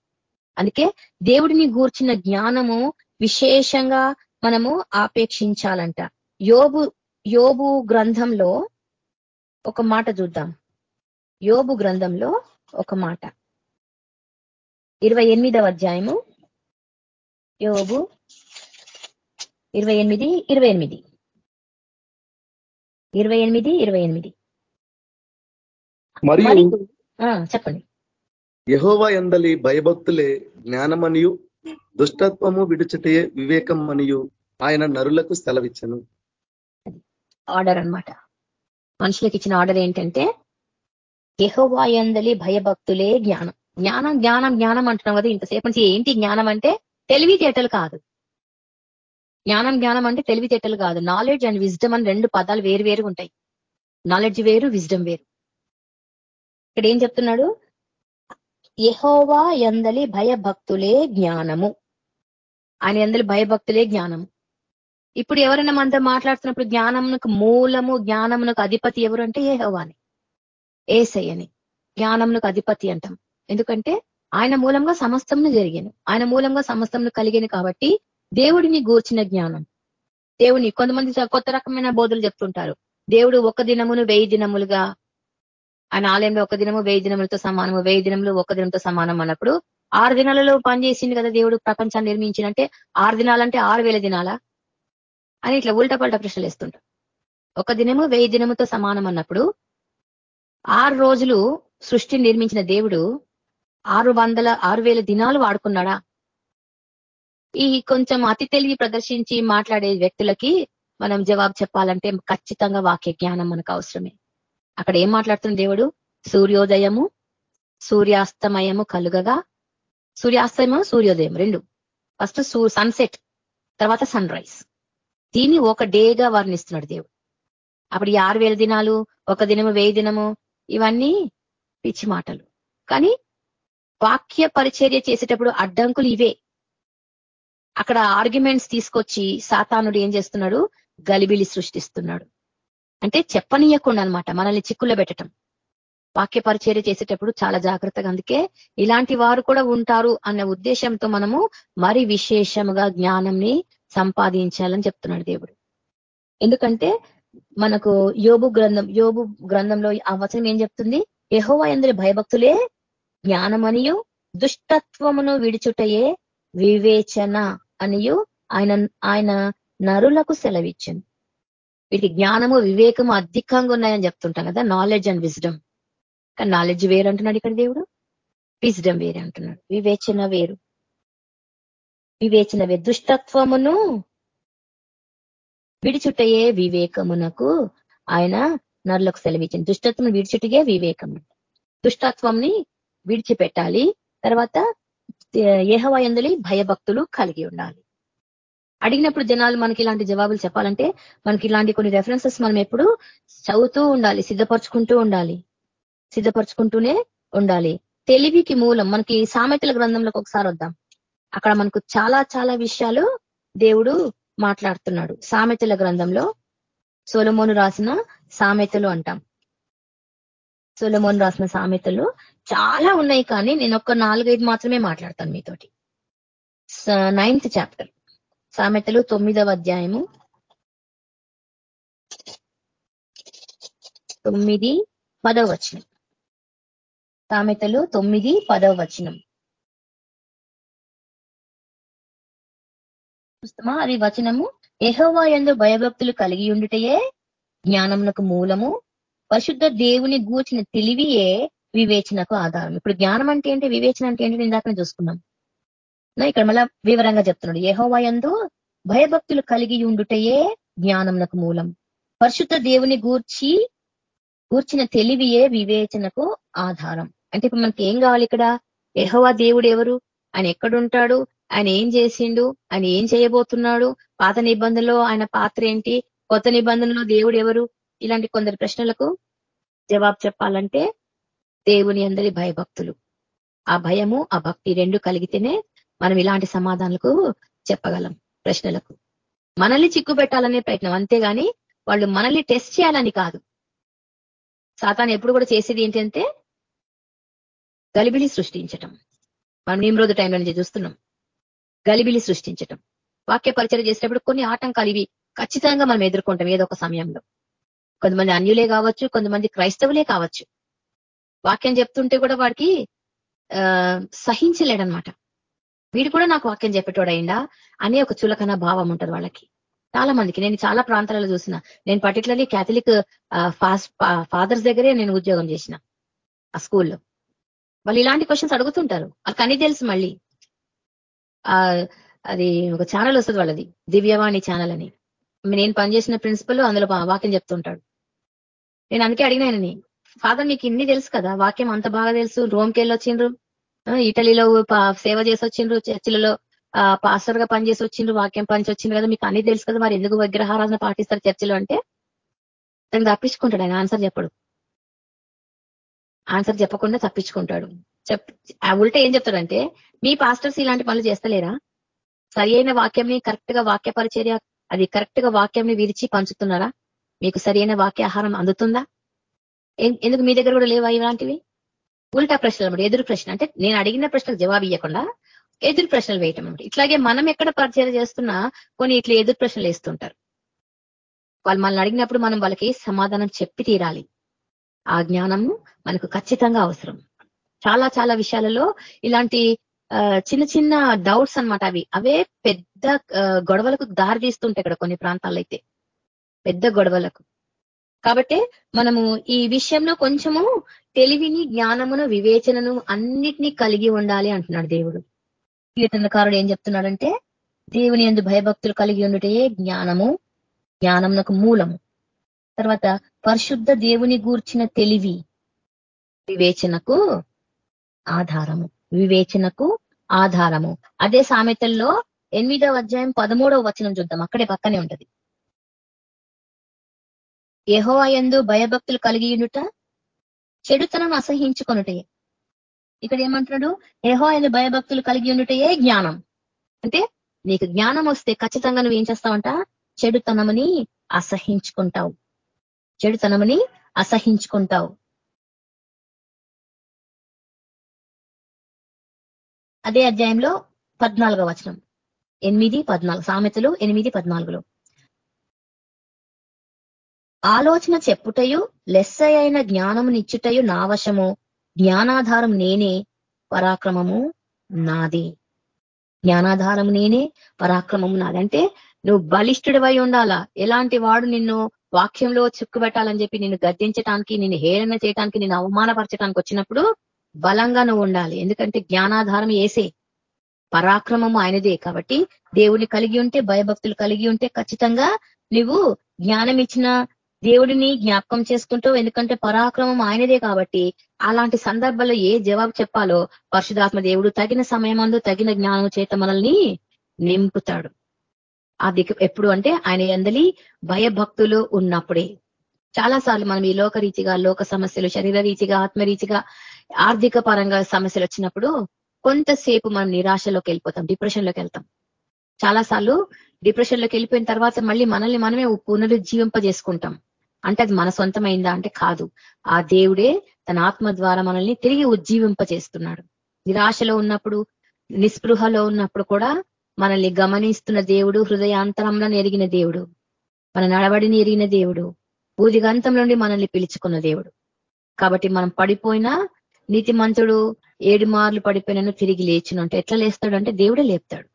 అందుకే దేవుడిని గూర్చిన జ్ఞానము విశేషంగా మనము ఆపేక్షించాలంట. యోబు యోబు గ్రంథంలో ఒక మాట చూద్దాం. యోబు గ్రంథంలో ఒక మాట. ఇరవై ఎనిమిదవ అధ్యాయము యోబు ఇరవై ఎనిమిది ఇరవై ఎనిమిది. ఇరవై ఎనిమిది ఇరవై ఎనిమిది. మరియు చెప్పండి. యహోవా ఎందలి భయభక్తులే జ్ఞానమనియు దుష్టత్వము విడుచుటే వివేకం అనియు ఆయన నరులకు సెలవిచ్చను. ఆర్డర్ అనమాట మనుషులకు ఇచ్చిన ఆర్డర్ ఏంటంటే యహోవా ఎందలి భయభక్తులే జ్ఞానం. జ్ఞానం జ్ఞానం జ్ఞానం అంటున్నాం కదా ఇంతసేపు నుంచి. ఏంటి జ్ఞానం అంటే తెలివితేటలు కాదు. జ్ఞానం జ్ఞానం అంటే తెలివితేటలు కాదు. నాలెడ్జ్ అండ్ విజ్డమ్ అని రెండు పదాలు వేరు వేరు ఉంటాయి. నాలెడ్జ్ వేరు విజ్డమ్ వేరు. ఇక్కడ ఏం చెప్తున్నాడు? యహోవా ఎందలి భయభక్తులే జ్ఞానము. ఆయన ఎందలి భయభక్తులే జ్ఞానము. ఇప్పుడు ఎవరైనా మనతో మాట్లాడుతున్నప్పుడు జ్ఞానమునకు మూలము జ్ఞానమునకు అధిపతి ఎవరు అంటే ఏహోవాని ఏసయ్యని జ్ఞానమునకు అధిపతి అంటాం. ఎందుకంటే ఆయన మూలంగా సమస్తంను జరిగాను. ఆయన మూలంగా సమస్తంను కలిగాను కాబట్టి దేవుడిని గూర్చిన జ్ఞానం. దేవుని కొంతమంది కొత్త రకమైన బోధలు చెప్తుంటారు. దేవుడు ఒక దినమును వెయ్యి దినములుగా ఆయన ఆలయంలో ఒక దినము వెయ్యి దినములతో సమానము వెయ్యి దినములు ఒక దినంతో సమానం అన్నప్పుడు ఆరు దినాలలో పనిచేసింది కదా దేవుడు ప్రపంచాన్ని నిర్మించినంటే ఆరు దినాలంటే ఆరు వేల దినాలా అని ఇట్లా ఉల్టా పల్టా ప్రశ్నలు వేస్తుంటారు. ఒక దినము వెయ్యి దినముతో సమానం అన్నప్పుడు ఆరు రోజులు సృష్టిని నిర్మించిన దేవుడు ఆరు వందల ఆరు వేల దినాలు వాడుకున్నాడా? ఈ కొంచెం అతి తెలివి ప్రదర్శించి మాట్లాడే వ్యక్తులకి మనం జవాబు చెప్పాలంటే ఖచ్చితంగా వాక్య జ్ఞానం మనకు అవసరమే. అక్కడ ఏం మాట్లాడుతుంది దేవుడు? సూర్యోదయము సూర్యాస్తమయము కలుగగా సూర్యాస్తమయం సూర్యోదయం రెండు. ఫస్ట్ సన్సెట్ తర్వాత సన్ రైజ్ దీన్ని ఒక డేగా వర్ణిస్తున్నాడు దేవుడు. అప్పుడు ఈ ఆరు వేల దినాలు ఒక దినము వెయ్యి దినము ఇవన్నీ పిచ్చి మాటలు. కానీ వాక్య పరిచర్య చేసేటప్పుడు అడ్డంకులు ఇవే. అక్కడ ఆర్గ్యుమెంట్స్ తీసుకొచ్చి సాతానుడు ఏం చేస్తున్నాడు? గలిబిలి సృష్టిస్తున్నాడు. అంటే చెప్పనీయకుండా అనమాట మనల్ని చిక్కుల్లో పెట్టడం వాక్య పరిచర్య చేసేటప్పుడు చాలా జాగ్రత్తగా అందుకే ఇలాంటి వారు కూడా ఉంటారు అన్న ఉద్దేశంతో మనము మరి విశేషముగా జ్ఞానంని సంపాదించాలని చెప్తున్నాడు దేవుడు. ఎందుకంటే మనకు యోబు గ్రంథం యోబు గ్రంథంలో ఆ వచనం ఏం చెప్తుంది? యహోవా ఎందరి భయభక్తులే జ్ఞానమనియు దుష్టత్వమును విడిచుటయే వివేచన అనియు ఆయన ఆయన నరులకు సెలవిచ్చింది వీటికి జ్ఞానము వివేకము అధికంగా ఉన్నాయని చెప్తుంటాం కదా నాలెడ్జ్ అండ్ విజ్డమ్ కానీ నాలెడ్జ్ వేరు అంటున్నాడు ఇక్కడ దేవుడు. విజ్డమ్ వేరే అంటున్నాడు వివేచన వేరు. వివేచన వేరు. దుష్టత్వమును విడిచుటయే వివేకమునకు ఆయన నరులకు సెలవిచ్చింది దుష్టత్వం విడిచుటయే వివేకం దుష్టత్వంని విడిచిపెట్టాలి. తర్వాత ఏహవాయందులి భయభక్తులు కలిగి ఉండాలి. అడిగినప్పుడు జనాలు మనకి ఇలాంటి జవాబులు చెప్పాలంటే మనకి ఇలాంటి కొన్ని రెఫరెన్సెస్ మనం ఎప్పుడు చదువుతూ ఉండాలి సిద్ధపరచుకుంటూ ఉండాలి. సిద్ధపరచుకుంటూనే ఉండాలి. తెలివికి మూలం మనకి సామెతల గ్రంథంలోకి ఒకసారి వద్దాం. అక్కడ మనకు చాలా చాలా విషయాలు దేవుడు మాట్లాడుతున్నాడు. సామెతల గ్రంథంలో సోలమోను రాసిన సామెతలు అంటాం. సోలమోను రాసిన సామెతలు చాలా ఉన్నాయి కానీ నేను ఒక నాలుగైదు మాత్రమే మాట్లాడతాను మీతోటి. Ninth chapter. సామెతలు తొమ్మిదవ అధ్యాయము. తొమ్మిది పదవ వచనం. సామెతలు తొమ్మిది పదవ వచనం. చూస్తామా? అది వచనము. ఎహోవా ఎందు భయభక్తులు కలిగి ఉండుటయే జ్ఞానమునకు మూలము. పరిశుద్ధ దేవుని గూర్చిన తెలివియే వివేచనకు ఆధారం. ఇప్పుడు జ్ఞానం అంటే ఏంటి? వివేచన అంటే ఏంటి? ఇందాక చూసుకున్నాం. ఇక్కడ మళ్ళా వివరంగా చెప్తున్నాడు. యహోవయందు భయభక్తులు కలిగి ఉండుటయే జ్ఞానంకు మూలం. పరిశుద్ధ దేవుని గూర్చి గూర్చిన తెలివియే వివేచనకు ఆధారం. అంటే ఇప్పుడు మనకి ఏం కావాలి ఇక్కడ? యహోవా దేవుడు ఎవరు? ఆయన ఎక్కడుంటాడు? ఆయన ఏం చేసిండు? ఆయన ఏం చేయబోతున్నాడు? పాత నిబంధనలో ఆయన పాత్ర ఏంటి? కొత్త నిబంధనలో దేవుడు ఎవరు? ఇలాంటి కొందరు ప్రశ్నలకు జవాబు చెప్పాలంటే దేవుని అందరి భయభక్తులు. ఆ భయము ఆ భక్తి రెండు కలిగితేనే మనం ఇలాంటి సమాధానాలకు చెప్పగలం ప్రశ్నలకు. మనల్ని చిక్కు పెట్టాలనే ప్రయత్నం అంతేగాని వాళ్ళు మనల్ని టెస్ట్ చేయాలని కాదు. సాతాన్ ఎప్పుడు కూడా చేసేది ఏంటంటే గలిబిలి సృష్టించటం. మనం నిమ్రోజు టైంలో నుంచి చూస్తున్నాం. గలిబిలి సృష్టించటం. వాక్య పరిచయం చేసేటప్పుడు కొన్ని ఆటంకాలు ఇవి ఖచ్చితంగా మనం ఎదుర్కొంటాం ఏదో ఒక సమయంలో. కొంతమంది అన్యులే కావచ్చు కొంతమంది క్రైస్తవులే కావచ్చు. వాక్యం చెప్తుంటే కూడా వాడికి సహించలేడనమాట. వీడు కూడా నాకు వాక్యం చెప్పేటోడైందా అనే ఒక చులకన భావం ఉంటుంది వాళ్ళకి. చాలా మందికి నేను చాలా ప్రాంతాలలో చూసిన. నేను పర్టికులర్లీ క్యాథలిక్ ఫాదర్స్ దగ్గరే నేను ఉద్యోగం చేసిన ఆ స్కూల్లో. వాళ్ళు ఇలాంటి క్వశ్చన్స్ అడుగుతుంటారు. వాళ్ళకి అన్ని తెలుసు మళ్ళీ. అది ఒక ఛానల్ వస్తుంది వాళ్ళది దివ్యవాణి ఛానల్ అని. నేను పనిచేసిన ప్రిన్సిపల్ అందులో వాక్యం చెప్తుంటాడు. నేను అందుకే అడిగినాయనని ఫాదర్ నీకు ఇన్ని తెలుసు కదా? వాక్యం అంత బాగా తెలుసు. రోమ్కి వెళ్ళి వచ్చిండ్రు ఇటలీలో సేవ చేసి వచ్చిండ్రు చర్చిలలో పాస్టర్గా పనిచేసి వచ్చిండ్రు వాక్యం పనిచొచ్చింది కదా. మీకు అన్ని తెలుసు కదా. మరి ఎందుకు విగ్రహారాధన పాటిస్తారు చర్చిలో అంటే? తను తప్పించుకుంటాడు. ఆయన ఆన్సర్ చెప్పడు. ఆన్సర్ చెప్పకుండా తప్పించుకుంటాడు. చెప్ ఉల్టా ఏం చెప్తాడంటే మీ పాస్టర్స్ ఇలాంటి పనులు చేస్తలేరా? సరి అయిన వాక్యంని కరెక్ట్గా వాక్య పరిచర్య అది కరెక్ట్గా వాక్యంని విరిచి పంచుతున్నారా? మీకు సరైన అయిన వాక్యాహారం అందుతుందా? ఎందుకు మీ దగ్గర కూడా లేవా ఇలాంటివి? ఉల్టా ప్రశ్నలు అనమాట ఎదురు ప్రశ్న. అంటే నేను అడిగిన ప్రశ్నకు జవాబు ఇవ్వకుండా ఎదురు ప్రశ్నలు వేయటం అనమాట ఇట్లాగే మనం ఎక్కడ పరిచయం చేస్తున్నా కొన్ని ఇట్లా ఎదురు ప్రశ్నలు వేస్తుంటారు. వాళ్ళు మనల్ని అడిగినప్పుడు మనం వాళ్ళకి సమాధానం చెప్పి తీరాలి. ఆ జ్ఞానము మనకు ఖచ్చితంగా అవసరం. చాలా చాలా విషయాలలో ఇలాంటి చిన్న చిన్న డౌట్స్ అనమాట అవి. అవే పెద్ద గొడవలకు దారి తీస్తుంటాయి ఇక్కడ కొన్ని ప్రాంతాల్లో అయితే. పెద్ద గొడవలకు. కాబట్టి మనము ఈ విషయంలో కొంచెము తెలివిని జ్ఞానమును వివేచనను అన్నిటినీ కలిగి ఉండాలి అంటున్నాడు దేవుడు. కీర్తనకారుడు ఏం చెప్తున్నాడంటే దేవుని ఎందు భయభక్తులు కలిగి ఉండుటే జ్ఞానము జ్ఞానమునకు మూలము. తర్వాత పరిశుద్ధ దేవుని గూర్చిన తెలివి వివేచనకు ఆధారము వివేచనకు ఆధారము. అదే సామెతల్లో ఎనిమిదవ అధ్యాయం పదమూడవ వచనం చూద్దాం. అక్కడే పక్కనే ఉంటది. యహోవాయందు భయభక్తులు కలిగి ఉండుట చెడుతనం అసహించుకొనుటే ఇక్కడ ఏమంటున్నాడు? యహోవాయందు భయభక్తులు కలిగి ఉండుటయే జ్ఞానం. అంటే నీకు జ్ఞానం వస్తే ఖచ్చితంగా నువ్వు ఏం చేస్తావంట? చెడుతనముని అసహించుకుంటావు. చెడుతనముని అసహించుకుంటావు. అదే అధ్యాయంలో పద్నాలుగో వచనం. ఎనిమిది పద్నాలుగు. సామెతలు ఎనిమిది పద్నాలుగులో. ఆలోచన చెప్పుటయు లెస్స అయిన జ్ఞానము నిచ్చుటయు నా వశము. జ్ఞానాధారం నేనే పరాక్రమము నాది. జ్ఞానాధారం నేనే పరాక్రమము నాది. అంటే నువ్వు బలిష్ఠుడివై ఉండాలా? ఎలాంటి వాడు నిన్ను వాక్యంలో చిక్కుబెట్టాలని చెప్పి నిన్ను గద్దించడానికి నిన్ను హేళన చేయడానికి నిన్ను అవమానపరచడానికి వచ్చినప్పుడు బలంగా నువ్వు ఉండాలి. ఎందుకంటే జ్ఞానాధారం ఏసే. పరాక్రమము ఆయనదే. కాబట్టి దేవుని కలిగి ఉంటే భయభక్తులు కలిగి ఉంటే ఖచ్చితంగా నువ్వు జ్ఞానం ఇచ్చిన దేవుడిని జ్ఞాపకం చేసుకుంటావు. ఎందుకంటే పరాక్రమం ఆయనదే కాబట్టి అలాంటి సందర్భంలో ఏ జవాబు చెప్పాలో పరిశుధాత్మ దేవుడు తగిన సమయమందు తగిన జ్ఞానం చేత మనల్ని నింపుతాడు. అది ఎప్పుడు అంటే ఆయన ఎందలి భయభక్తులు ఉన్నప్పుడే. చాలా సార్లు మనం ఈ లోకరీతిగా లోక సమస్యలు శరీర రీతిగా ఆత్మరీతిగా ఆర్థిక పరంగా సమస్యలు వచ్చినప్పుడు కొంతసేపు మనం నిరాశలోకి వెళ్ళిపోతాం డిప్రెషన్లోకి వెళ్తాం. చాలా సార్లు డిప్రెషన్లోకి వెళ్ళిపోయిన తర్వాత మళ్ళీ మనల్ని మనమే పునరుజ్జీవింపజేసుకుంటాం. అంటే అది మన సొంతమైందా అంటే కాదు. ఆ దేవుడే తన ఆత్మ ద్వారా మనల్ని తిరిగి ఉజ్జీవింపజేస్తున్నాడు నిరాశలో ఉన్నప్పుడు నిస్పృహలో ఉన్నప్పుడు కూడా మనల్ని గమనిస్తున్న దేవుడు హృదయాంతరంలో ఎరిగిన దేవుడు మన నడవడిని ఎరిగిన దేవుడు బూదిగంతం నుండి మనల్ని పిలుచుకున్న దేవుడు. కాబట్టి మనం పడిపోయినా నీతిమంతుడు ఏడు మార్లు పడిపోయినను తిరిగి లేచినంటే అంటే ఎట్లా లేస్తాడు అంటే దేవుడే లేపుతాడు.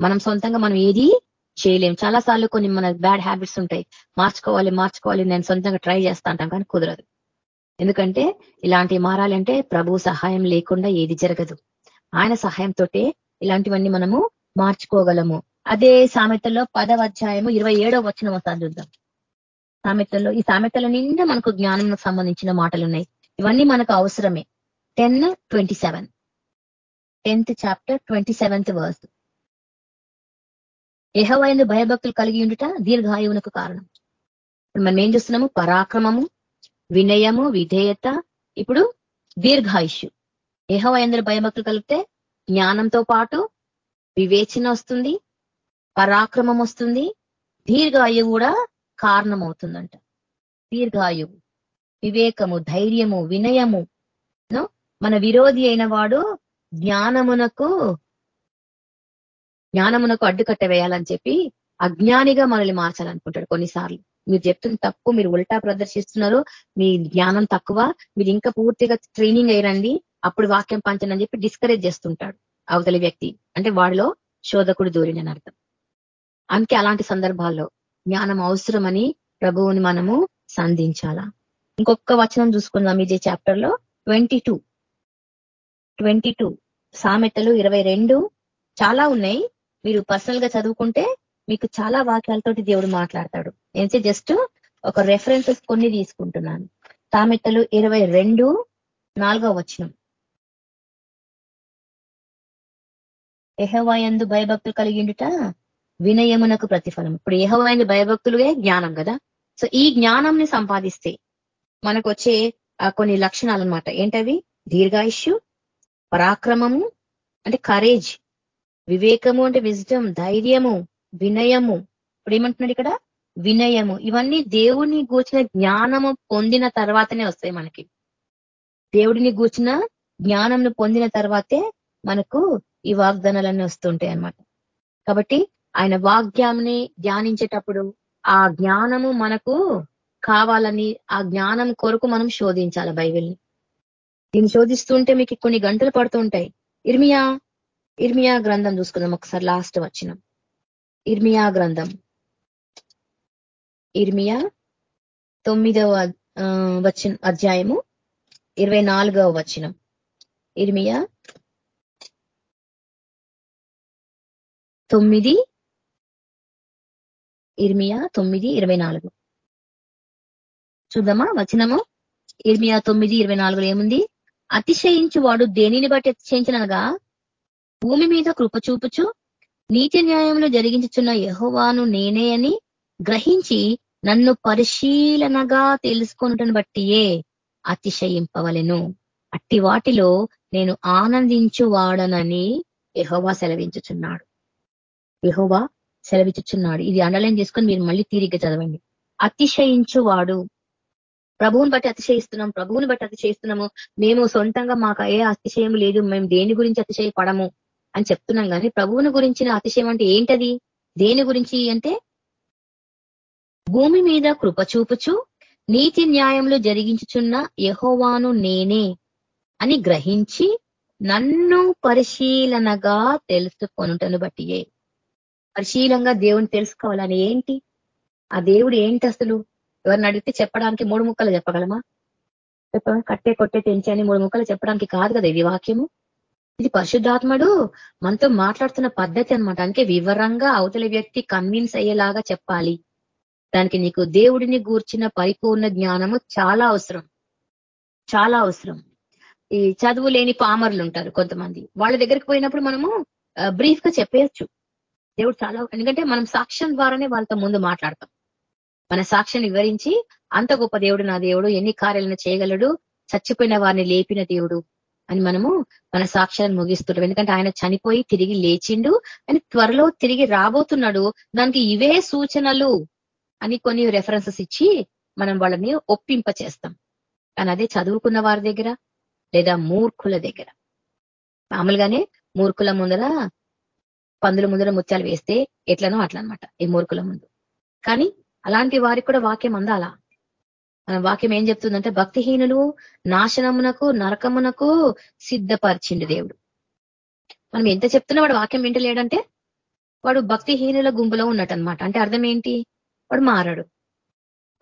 మనం సొంతంగా మనం ఏది చేయలేం. చాలా సార్లు కొన్ని మన బ్యాడ్ హ్యాబిట్స్ ఉంటాయి. మార్చుకోవాలి మార్చుకోవాలి నేను సొంతంగా ట్రై చేస్తా అంటాం కానీ కుదరదు. ఎందుకంటే ఇలాంటి మారాలంటే ప్రభు సహాయం లేకుండా ఏది జరగదు. ఆయన సహాయంతో ఇలాంటివన్నీ మనము మార్చుకోగలము. అదే సామెతల్లో పదవ అధ్యాయము ఇరవై ఏడవ వచ్చిన ఒకసారి చూద్దాం. సామెతల్లో ఈ సామెతల నిండా మనకు జ్ఞానం సంబంధించిన మాటలు ఉన్నాయి ఇవన్నీ మనకు అవసరమే. Ten twenty seven. Tenth chapter twenty seventh verse. యహోవాయందు భయభక్తులు కలిగి ఉండుట దీర్ఘాయువునకు కారణం. మనం ఏం చూస్తున్నాము? పరాక్రమము వినయము విధేయత ఇప్పుడు దీర్ఘాయుష్యు యహోవాయందు భయభక్తులు కలిగితే జ్ఞానంతో పాటు వివేచన వస్తుంది పరాక్రమం వస్తుంది దీర్ఘాయువు కూడా కారణం అవుతుందంట దీర్ఘాయువు వివేకము ధైర్యము వినయము మన విరోధి అయిన వాడు జ్ఞానమునకు జ్ఞానమునకు అడ్డుకట్ట వేయాలని చెప్పి అజ్ఞానిగా మనల్ని మార్చాలనుకుంటాడు కొన్నిసార్లు. మీరు చెప్తున్న తప్పు మీరు ఉల్టా ప్రదర్శిస్తున్నారు మీ జ్ఞానం తక్కువ మీరు ఇంకా పూర్తిగా ట్రైనింగ్ అయ్యండి అప్పుడు వాక్యం పంచనని చెప్పి డిస్కరేజ్ చేస్తుంటాడు అవతలి వ్యక్తి. అంటే వాడిలో శోధకుడు దూరినని అర్థం. అందుకే అలాంటి సందర్భాల్లో జ్ఞానం అవసరమని ప్రభువుని మనము సంధించాలా? ఇంకొక వచనం చూసుకుందాం ఇదే చాప్టర్లో ట్వంటీ టూ ట్వంటీ టూ సామెతలు ఇరవై రెండు. చాలా ఉన్నాయి. మీరు పర్సనల్గా చదువుకుంటే మీకు చాలా వాక్యాలతోటి దేవుడు మాట్లాడతాడు. నేను జస్ట్ ఒక రెఫరెన్సెస్ కొన్ని తీసుకుంటున్నాను. తామెత్తలు ఇరవై రెండు నాలుగో వచనం. ఎహవాయందు భయభక్తులు కలిగిండుట వినయమునకు ప్రతిఫలం. ఇప్పుడు ఎహవాయందు భయభక్తులుగా జ్ఞానం కదా? సో ఈ జ్ఞానంని సంపాదిస్తే మనకు వచ్చే కొన్ని లక్షణాలు అనమాట ఏంటవి? దీర్ఘాయుష్యు పరాక్రమము అంటే కరేజ్ వివేకము అంటే విజ్డమ్ ధైర్యము వినయము. ఇప్పుడు ఏమంటున్నాడు ఇక్కడ? వినయము. ఇవన్నీ దేవుడిని గూర్చిన జ్ఞానము పొందిన తర్వాతనే వస్తాయి మనకి. దేవుడిని గూర్చిన జ్ఞానంను పొందిన తర్వాతే మనకు ఈ వాగ్దానాలన్నీ వస్తుంటాయి అన్నమాట. కాబట్టి ఆయన వాగ్యాన్ని ధ్యానించేటప్పుడు ఆ జ్ఞానము మనకు కావాలని ఆ జ్ఞానం కొరకు మనం శోధించాలి బైబిల్ని. దీన్ని శోధిస్తుంటే మీకు కొన్ని గంటలు పడుతుంటాయి ఇర్మియా ఇర్మియా గ్రంథం చూసుకుందాం ఒకసారి లాస్ట్ వచ్చిన ఇర్మియా గ్రంథం. ఇర్మియా తొమ్మిదవ వచ్చిన అధ్యాయము ఇరవై నాలుగవ వచనం. ఇర్మియా తొమ్మిది ఇర్మియా తొమ్మిది ఇరవై నాలుగు చూద్దామా వచనము? ఇర్మియా తొమ్మిది ఇరవై నాలుగులో ఏముంది? అతిశయించు వాడు దేనిని బట్టి అతిశయించినగా భూమి మీద కృప చూపుచు నీతి న్యాయంలో జరిగించుచున్న యహోవాను నేనే అని గ్రహించి నన్ను పరిశీలనగా తెలుసుకొనుటను బట్టియే అతిశయింపవలెను. అట్టి వాటిలో నేను ఆనందించువాడనని యహోవా సెలవించుచున్నాడు. యహోవా సెలవిచ్చుచున్నాడు. ఇది అండర్లైన్ చేసుకొని మీరు మళ్ళీ తీరిగ్గా చదవండి. అతిశయించువాడు. ప్రభువుని బట్టి అతిశయిస్తున్నాం ప్రభువుని బట్టి అతిశయిస్తున్నాము. మేము సొంతంగా మాకు ఏ అతిశయం లేదు మేము దేని గురించి అతిశయపడము? అని చెప్తున్నాం కానీ ప్రభువుని గురించిన అతిశయం అంటే ఏంటది? దేని గురించి అంటే భూమి మీద కృప చూపుచు నీతి న్యాయంలో జరిగించుచున్న యహోవాను నేనే అని గ్రహించి నన్ను పరిశీలనగా తెలుసుకొనుటను బట్టియే. పరిశీలంగా దేవుని తెలుసుకోవాలని ఏంటి? ఆ దేవుడు ఏంటి అసలు? ఎవరిని అడిగితే చెప్పడానికి మూడు ముక్కలు చెప్పగలమా? చెప్ప కట్టే కొట్టే తెంచని మూడు ముక్కలు చెప్పడానికి కాదు కదా ఇది వాక్యము ఇది పరిశుద్ధాత్ముడు మనతో మాట్లాడుతున్న పద్ధతి అనమాట అందుకే వివరంగా అవతలి వ్యక్తి కన్విన్స్ అయ్యేలాగా చెప్పాలి. దానికి నీకు దేవుడిని గూర్చిన పరిపూర్ణ జ్ఞానము చాలా అవసరం. చాలా అవసరం. ఈ చదువు లేని పామర్లు ఉంటారు కొంతమంది. వాళ్ళ దగ్గరికి పోయినప్పుడు మనము బ్రీఫ్గా చెప్పేయచ్చు. దేవుడు చాలా ఎందుకంటే మనం సాక్ష్యం ద్వారానే వాళ్ళతో ముందు మాట్లాడతాం. మన సాక్ష్యం వివరించి అంత గొప్ప దేవుడు నా దేవుడు ఎన్ని కార్యాలను చేయగలడు చచ్చిపోయిన వారిని లేపిన దేవుడు. అని మనము మన సాక్ష్యాలను ముగిస్తుంటాం. ఎందుకంటే ఆయన చనిపోయి తిరిగి లేచిండు అని త్వరలో తిరిగి రాబోతున్నాడు. దానికి ఇవే సూచనలు అని కొన్ని రెఫరెన్సెస్ ఇచ్చి మనం వాళ్ళని ఒప్పింప చేస్తాం కానీ అదే చదువుకున్న వారి దగ్గర లేదా మూర్ఖుల దగ్గర. మామూలుగానే మూర్ఖుల ముందర పందుల ముందర ముత్యాలు వేస్తే ఎట్లనో అట్లనమాట ఈ మూర్ఖుల ముందు. కానీ అలాంటి వారికి కూడా వాక్యం అందాలా? వాక్యం ఏం చెప్తుందంటే భక్తిహీనులు నాశనమునకు నరకమునకు సిద్ధపరిచిండు దేవుడు. మనం ఎంత చెప్తున్నా వాడు వాక్యం వింటలేడంటే వాడు భక్తిహీనుల గుంపులో ఉన్నట్టనమాట అంటే అర్థం ఏంటి? వాడు మారాడు.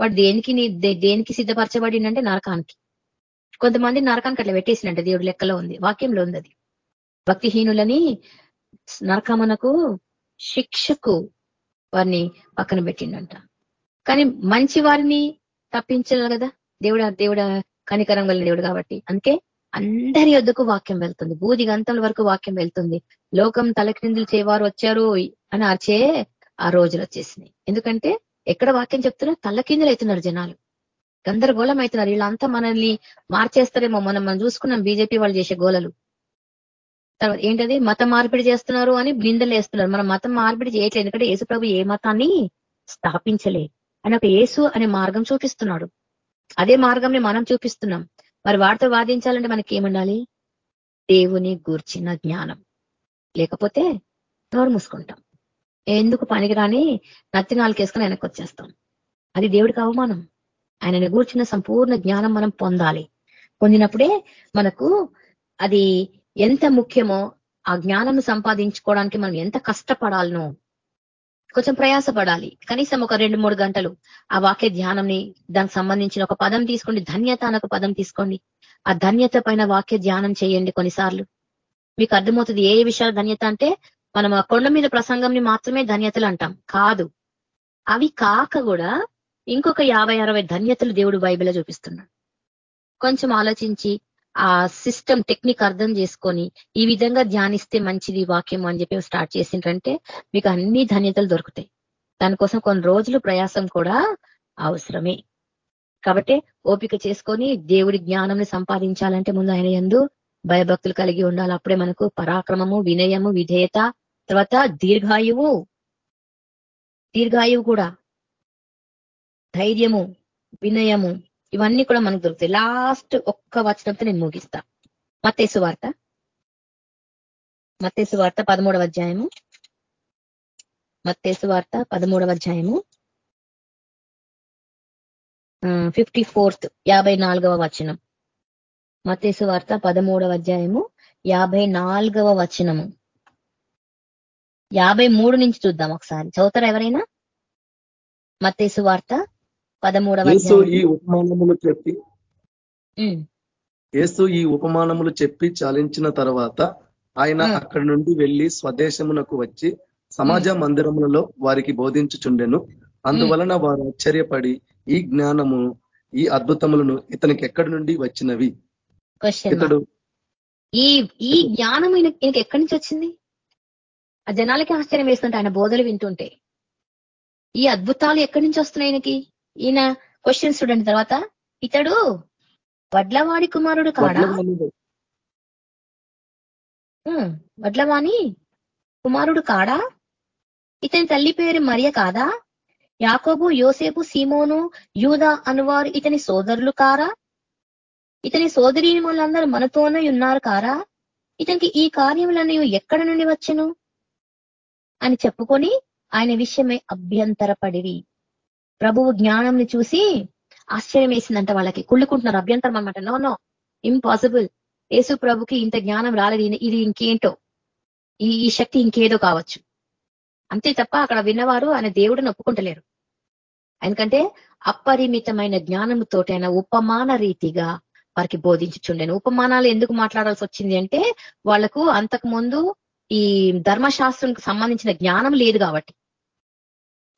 వాడు దేనికి దేనికి సిద్ధపరచబడిందంటే నరకానికి. కొంతమంది నరకానికి అట్లా పెట్టేసినట్టు దేవుడు లెక్కలో ఉంది. వాక్యంలో ఉంది అది. భక్తిహీనులని నరకమునకు శిక్షకు వారిని పక్కన పెట్టిండంట. కానీ మంచి వారిని తప్పించాలి కదా. దేవుడు దేవుడు కనికరం కలిగిన దేవుడు కాబట్టి. అందుకే అందరి వద్దకు వాక్యం వెళ్తుంది. భూది గంటల వరకు వాక్యం వెళ్తుంది. లోకం తలక్రిందులు చేవారు వచ్చారు అని అర్చే ఆ రోజులు వచ్చేసినాయి. ఎందుకంటే ఎక్కడ వాక్యం చెప్తున్నా తల్లకిందులు అవుతున్నారు జనాలు. గందరగోళం అవుతున్నారు. వీళ్ళంతా మనల్ని మార్చేస్తారేమో. మనం మనం చూసుకున్నాం బీజేపీ వాళ్ళు చేసే గోలలు. తర్వాత ఏంటది? మత మార్పిడి చేస్తున్నారు అని నిందలు వేస్తున్నారు. మనం మతం మార్పిడి చేయట్లేదు. ఎందుకంటే యేసు ప్రభు ఏ మతాన్ని స్థాపించలే ఆయన ఒక యేసు అనే మార్గం చూపిస్తున్నాడు. అదే మార్గంని మనం చూపిస్తున్నాం. మరి వాటితో వాదించాలంటే మనకి ఏముండాలి దేవుని గూర్చిన జ్ఞానం. లేకపోతే నోరు మూసుకుంటాం. ఎందుకు పనికిరాని నత్తి నాలుగు వేసుకుని వెనక్కి వచ్చేస్తాం? అది దేవుడికి అవమానం. ఆయనని గూర్చిన సంపూర్ణ జ్ఞానం మనం పొందాలి. పొందినప్పుడే మనకు అది ఎంత ముఖ్యమో ఆ జ్ఞానం సంపాదించుకోవడానికి మనం ఎంత కష్టపడాలనో కొంచెం ప్రయాసపడాలి. కనీసం ఒక రెండు మూడు గంటలు ఆ వాక్య ధ్యానంని దానికి సంబంధించిన ఒక పదం తీసుకోండి ధన్యత అనొక పదం తీసుకోండి. ఆ ధన్యత పైన వాక్య ధ్యానం చేయండి కొన్నిసార్లు. మీకు అర్థమవుతుంది ఏ విషయాల ధన్యత అంటే? మనం ఆ కొండ మీద ప్రసంగంని మాత్రమే ధన్యతలు అంటాం. కాదు. అవి కాక కూడా ఇంకొక యాభై అరవై ధన్యతలు దేవుడు బైబిల్లో చూపిస్తున్నాడు. కొంచెం ఆలోచించి ఆ సిస్టమ్ టెక్నిక్ అర్థం చేసుకొని ఈ విధంగా ధ్యానిస్తే మంచిది వాక్యం అని చెప్పి స్టార్ట్ చేసిండ్రంటే మీకు అన్ని ధన్యతలు దొరుకుతాయి. దానికోసం కొన్ని రోజులు ప్రయాసం కూడా అవసరమే. కాబట్టి ఓపిక చేసుకొని దేవుడి జ్ఞానంని సంపాదించాలంటే ముందు ఆయన ఎందు భయభక్తులు కలిగి ఉండాలి. అప్పుడే మనకు పరాక్రమము వినయము విధేయత తర్వాత దీర్ఘాయువు దీర్ఘాయువు కూడా. ధైర్యము వినయము ఇవన్నీ కూడా మనకు దొరుకుతాయి. లాస్ట్ ఒక్క వచనంతో నేను ముగిస్తా. మత్తేసు వార్త. మత్తేసు వార్త పదమూడవ అధ్యాయము. మత్తేసు వార్త పదమూడవ అధ్యాయము. ఫిఫ్టీ ఫోర్త్ యాభై నాలుగవ వచనం. మత్తేసు వార్త పదమూడవ అధ్యాయము యాభై నాలుగవ వచనము. యాభై మూడు నుంచి చూద్దాం ఒకసారి. చదువుతారు ఎవరైనా? మత్తేసు వార్త పదమూడవ ఈ ఉపమానములు చెప్పి యేసు ఈ ఉపమానములు చెప్పి చాలించిన తర్వాత ఆయన. అక్కడి నుండి వెళ్ళి స్వదేశమునకు వచ్చి సమాజ మందిరములలో వారికి బోధించుచుండెను. అందువలన వారు ఆశ్చర్యపడి ఈ జ్ఞానము ఈ అద్భుతములను ఇతనికి ఎక్కడి నుండి వచ్చినవి? ఇతడు ఈ ఈ జ్ఞానం ఈయన ఈయనకి ఎక్కడి నుంచి వచ్చింది? ఆ జనాలకి ఆశ్చర్యం వేస్తుంటే ఆయన బోధలు వింటుంటే. ఈ అద్భుతాలు ఎక్కడి నుంచి వస్తున్నాయి ఈయనకి? ఈయన క్వశ్చన్ చూడండి తర్వాత. ఇతడు వడ్లవాడి కుమారుడు కాడా? వడ్లవాణి కుమారుడు కాడా? ఇతని తల్లి పేరు మరియ కాదా? యాకోబు యోసేపు సీమోను యూదా అనువారు ఇతని సోదరులు కారా? ఇతని సోదరి వాళ్ళందరూ మనతోనే ఉన్నారు కారా? ఇతనికి ఈ కార్యములన్నీ ఎక్కడ నుండి వచ్చును? అని చెప్పుకొని ఆయన విషయమే అభ్యంతరపడివి ప్రభువు జ్ఞానంని చూసి ఆశ్చర్యం వేసిందంట వాళ్ళకి. కుళ్ళుకుంటున్నారు అభ్యంతరం అనమాట నో నో ఇంపాసిబుల్ యేసు ప్రభుకి ఇంత జ్ఞానం రాలేదు. ఇది ఇంకేంటో? ఈ ఈ శక్తి ఇంకేదో కావచ్చు. అంతే తప్ప అక్కడ విన్నవారు ఆయన దేవుడిని ఒప్పుకుంటలేరు. ఎందుకంటే అపరిమితమైన జ్ఞానముతోటి ఆయన ఉపమాన రీతిగా వారికి బోధించుచుండెను. ఉపమానాలు ఎందుకు మాట్లాడాల్సి వచ్చింది అంటే వాళ్ళకు అంతకు ముందు ఈ ధర్మశాస్త్రంకు సంబంధించిన జ్ఞానం లేదు కాబట్టి.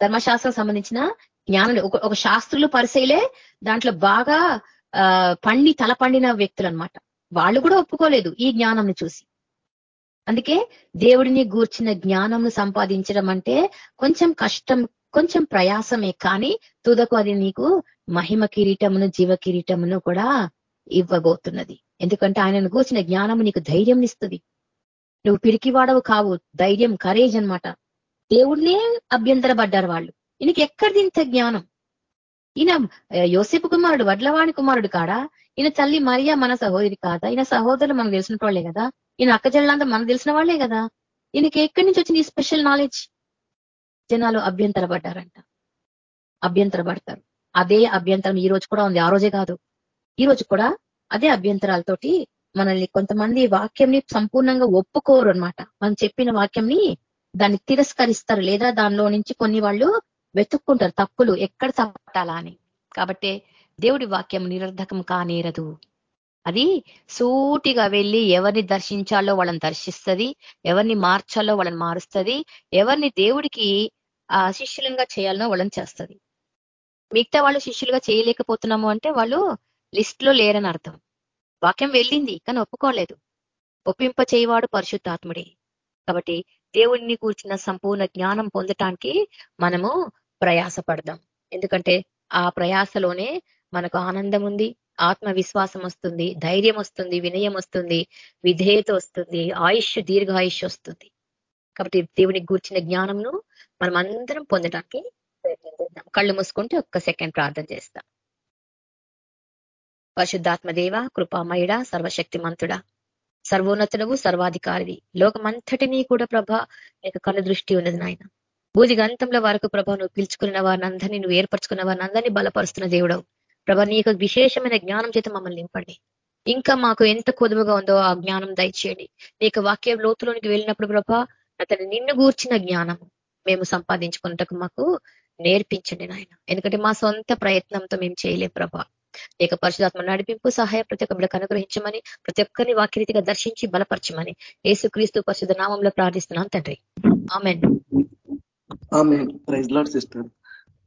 ధర్మశాస్త్రం సంబంధించిన జ్ఞానం ఒక శాస్త్రులు పరిశైలే దాంట్లో బాగా ఆ పండి తల పండిన వ్యక్తులు అనమాట వాళ్ళు కూడా ఒప్పుకోలేదు ఈ జ్ఞానంను చూసి. అందుకే దేవుడిని గూర్చిన జ్ఞానంను సంపాదించడం అంటే కొంచెం కష్టం కొంచెం ప్రయాసమే కానీ తుదకు అది నీకు మహిమ కిరీటమును జీవ కిరీటమును కూడా ఇవ్వబోతున్నది. ఎందుకంటే ఆయనను గూర్చిన జ్ఞానము నీకు ధైర్యం ఇస్తుంది. నువ్వు పిరికివాడవు కావు ధైర్యం కరేజ్ అన్నమాట. దేవుడినే అభ్యంతరపడ్డారు వాళ్ళు. ఈయనకి ఎక్కడిది ఇంత జ్ఞానం? ఈయన యోసేపు కుమారుడు వడ్లవాణి కుమారుడు కాడా? ఈయన తల్లి మరియా మన సహోదరి కాదా? ఈయన సహోదరులు మనకు తెలిసిన వాళ్ళే కదా? ఈయన అక్కజల్లంతా మనకు తెలిసిన వాళ్ళే కదా? ఈయనకి ఎక్కడి నుంచి వచ్చింది ఈ స్పెషల్ నాలెడ్జ్? జనాలు అభ్యంతరపడ్డారంట. అభ్యంతరపడతారు. అదే అభ్యంతరం ఈ రోజు కూడా ఉంది. ఆ రోజే కాదు. ఈ రోజు కూడా అదే అభ్యంతరాలతోటి మనల్ని కొంతమంది వాక్యంని సంపూర్ణంగా ఒప్పుకోరు అనమాట మనం చెప్పిన వాక్యంని దాన్ని తిరస్కరిస్తారు. లేదా దానిలో నుంచి కొన్ని వాళ్ళు వెతుక్కుంటారు తప్పులు ఎక్కడ తప్పాలా అని. కాబట్టి దేవుడి వాక్యం నిరర్ధకం కానేరదు. అది సూటిగా వెళ్ళి ఎవరిని దర్శించాలో వాళ్ళని దర్శిస్తుంది ఎవరిని మార్చాలో వాళ్ళని మారుస్తుంది ఎవరిని దేవుడికి శిష్యులంగా చేయాలనో వాళ్ళని చేస్తుంది. మిగతా వాళ్ళు శిష్యులుగా చేయలేకపోతున్నాము అంటే వాళ్ళు లిస్ట్లో లేరని అర్థం. వాక్యం వెళ్ళింది కానీ ఒప్పుకోలేదు. ఒప్పింప చేయవాడు పరిశుద్ధాత్ముడే. కాబట్టి దేవుడిని కూర్చిన సంపూర్ణ జ్ఞానం పొందటానికి మనము ప్రయాసపడదాం ఎందుకంటే ఆ ప్రయాసలోనే మనకు ఆనందం ఉంది ఆత్మవిశ్వాసం వస్తుంది ధైర్యం వస్తుంది వినయం వస్తుంది విధేయత వస్తుంది ఆయుష్ దీర్ఘాయుష్ వస్తుంది. కాబట్టి దేవునికి గూర్చిన జ్ఞానంను మనం అందరం పొందడానికి ప్రయత్నం కళ్ళు మూసుకుంటే ఒక్క సెకండ్ ప్రార్థన చేస్తాం. పరిశుద్ధాత్మ దేవ కృపామయుడ సర్వశక్తిమంతుడా సర్వోన్నతుడవు సర్వాధికారివి లోకమంతటినీ కూడా ప్రభ నీకు కళ్ళ దృష్టి ఉన్నది నాయన. భూదిగంతంలో వరకు ప్రభ నువ్వు పిలుచుకున్న వారిని అందరినీ నువ్వు ఏర్పరచుకున్న వారిని అందరినీ బలపరుస్తున్న దేవుడవు. ప్రభ నీ యొక్క విశేషమైన జ్ఞానం చేత మమ్మల్ని నింపండి. ఇంకా మాకు ఎంత కొదువుగా ఉందో ఆ జ్ఞానం దయచేయండి. నీ యొక్క వాక్య లోతులోనికి వెళ్ళినప్పుడు ప్రభా అతను నిన్ను గూర్చిన జ్ఞానం మేము సంపాదించుకున్నటకు మాకు నేర్పించండి నాయన. ఎందుకంటే మా సొంత ప్రయత్నంతో మేము చేయలేం ప్రభా. లేక పరిశుధాత్మ నడిపింపు సహాయ ప్రతి ఒక్క బిడ్డకు అనుగ్రహించమని ప్రతి ఒక్కరిని వాక్యరీతిగా దర్శించి బలపరచమని యేసుక్రీస్తు పరిశుద్ధ నామంలో ప్రార్థిస్తున్నాను తండ్రి. ఆమెన్. ఆమె ప్రైజ్ లాడ్ సిస్టర్.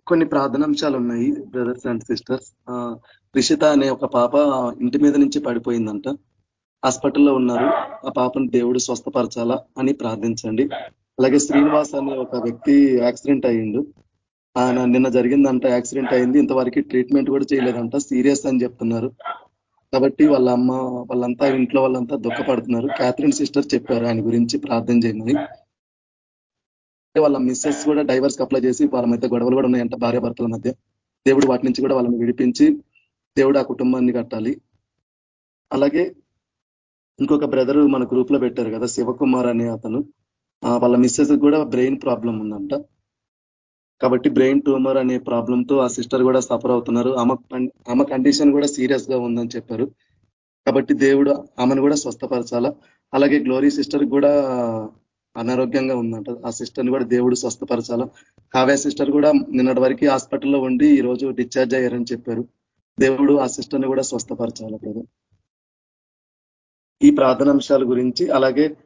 కొన్ని ప్రార్థనాంశాలు ఉన్నాయి బ్రదర్స్ అండ్ సిస్టర్స్. రిషిత అనే ఒక పాప ఇంటి మీద నుంచి పడిపోయిందంట. హాస్పిటల్లో ఉన్నారు. ఆ పాపను దేవుడు స్వస్థపరచాలా అని ప్రార్థించండి. అలాగే శ్రీనివాస్ అనే ఒక వ్యక్తి యాక్సిడెంట్ అయ్యిండు. ఆయన నిన్న జరిగిందంట యాక్సిడెంట్ అయింది. ఇంతవరకు ట్రీట్మెంట్ కూడా చేయలేదంట. సీరియస్ అని చెప్తున్నారు. కాబట్టి వాళ్ళ అమ్మ వాళ్ళంతా ఇంట్లో వాళ్ళంతా దుఃఖపడుతున్నారు. క్యాథరిన్ సిస్టర్ చెప్పారు ఆయన గురించి ప్రార్థన చేయమని. వాళ్ళ మిస్సెస్ కూడా డైవర్స్ అప్లై చేసి వాళ్ళ మధ్య గొడవలు కూడా ఉన్నాయంట భార్య భర్తల మధ్య. దేవుడు వాటి నుంచి కూడా వాళ్ళని విడిపించి దేవుడు ఆ కుటుంబాన్ని కట్టాలి. అలాగే ఇంకొక బ్రదర్ మన గ్రూప్లో పెట్టారు కదా శివకుమార్ అనే అతను. వాళ్ళ మిస్సెస్ కూడా బ్రెయిన్ ప్రాబ్లం ఉందంట. కాబట్టి బ్రెయిన్ ట్యూమర్ అనే ప్రాబ్లంతో ఆ సిస్టర్ కూడా సఫర్ అవుతున్నారు. ఆమె ఆమె కండిషన్ కూడా సీరియస్గా ఉందని చెప్పారు. కాబట్టి దేవుడు ఆమెను కూడా స్వస్థపరచాల. అలాగే గ్లోరీ సిస్టర్ కూడా అనారోగ్యంగా ఉందంట. ఆ సిస్టర్ని కూడా దేవుడు స్వస్థపరచాలా? కావ్య సిస్టర్ కూడా నిన్నటి వరకు హాస్పిటల్లో ఉండి ఈ రోజు డిశ్చార్జ్ అయ్యారని చెప్పారు. దేవుడు ఆ సిస్టర్ని కూడా స్వస్థపరచాల కదా ఈ ప్రార్థనాంశాల గురించి అలాగే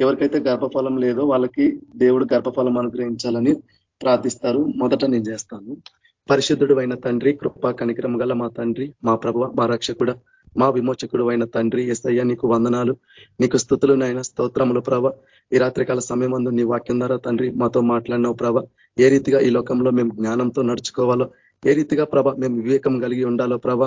ఎవరికైతే గర్భఫలం లేదో వాళ్ళకి దేవుడు గర్భఫలం అనుగ్రహించాలని ప్రార్థిస్తారు. మొదట నేను చేస్తాను. పరిశుద్ధుడు అయిన తండ్రి కృపా కనికరం గల మా తండ్రి మా ప్రభు మా రక్షకుడ మా విమోచకుడు అయిన తండ్రి ఎస్ఐయ్య నీకు వందనాలు. నీకు స్థుతులు నాయన స్తోత్రములు ప్రభ. ఈ రాత్రికాల సమయం అందు నీ వాక్యం ద్వారా తండ్రి మాతో మాట్లాడినావు ప్రభ. ఏ రీతిగా ఈ లోకంలో మేము జ్ఞానంతో నడుచుకోవాలో ఏ రీతిగా ప్రభ మేము వివేకం కలిగి ఉండాలో ప్రభ.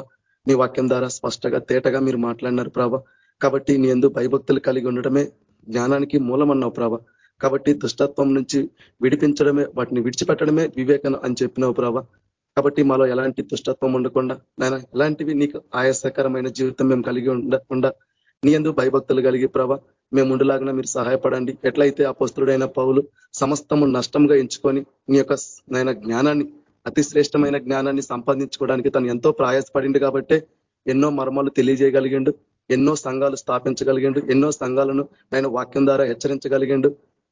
నీ వాక్యం ద్వారా స్పష్టంగా తేటగా మీరు మాట్లాడినారు ప్రభ. కాబట్టి నీ ఎందు భయభక్తులు కలిగి ఉండడమే జ్ఞానానికి మూలమన్నావు ప్రభ. కాబట్టి దుష్టత్వం నుంచి విడిపించడమే వాటిని విడిచిపెట్టడమే వివేకం అని చెప్పినావు ప్రభ. కాబట్టి మాలో ఎలాంటి దుష్టత్వం ఉండకుండా నాయన ఎలాంటివి నీకు ఆయాసకరమైన జీవితం మేము కలిగి ఉండకుండా నీ ఎందు భయభక్తులు కలిగి ప్రభా మేము ఉండలాగిన మీరు సహాయపడండి. ఎట్లయితే ఆ పుస్తుడైన పౌలు సమస్తము నష్టంగా ఎంచుకొని నీ యొక్క నాయన జ్ఞానాన్ని అతి శ్రేష్టమైన జ్ఞానాన్ని సంపాదించుకోవడానికి తను ఎంతో ప్రయాసపడింది కాబట్టే ఎన్నో మర్మాలు తెలియజేయగలిగిండు ఎన్నో సంఘాలు స్థాపించగలిగిండు ఎన్నో సంఘాలను ఆయన వాక్యం ద్వారా హెచ్చరించగలిగిండు.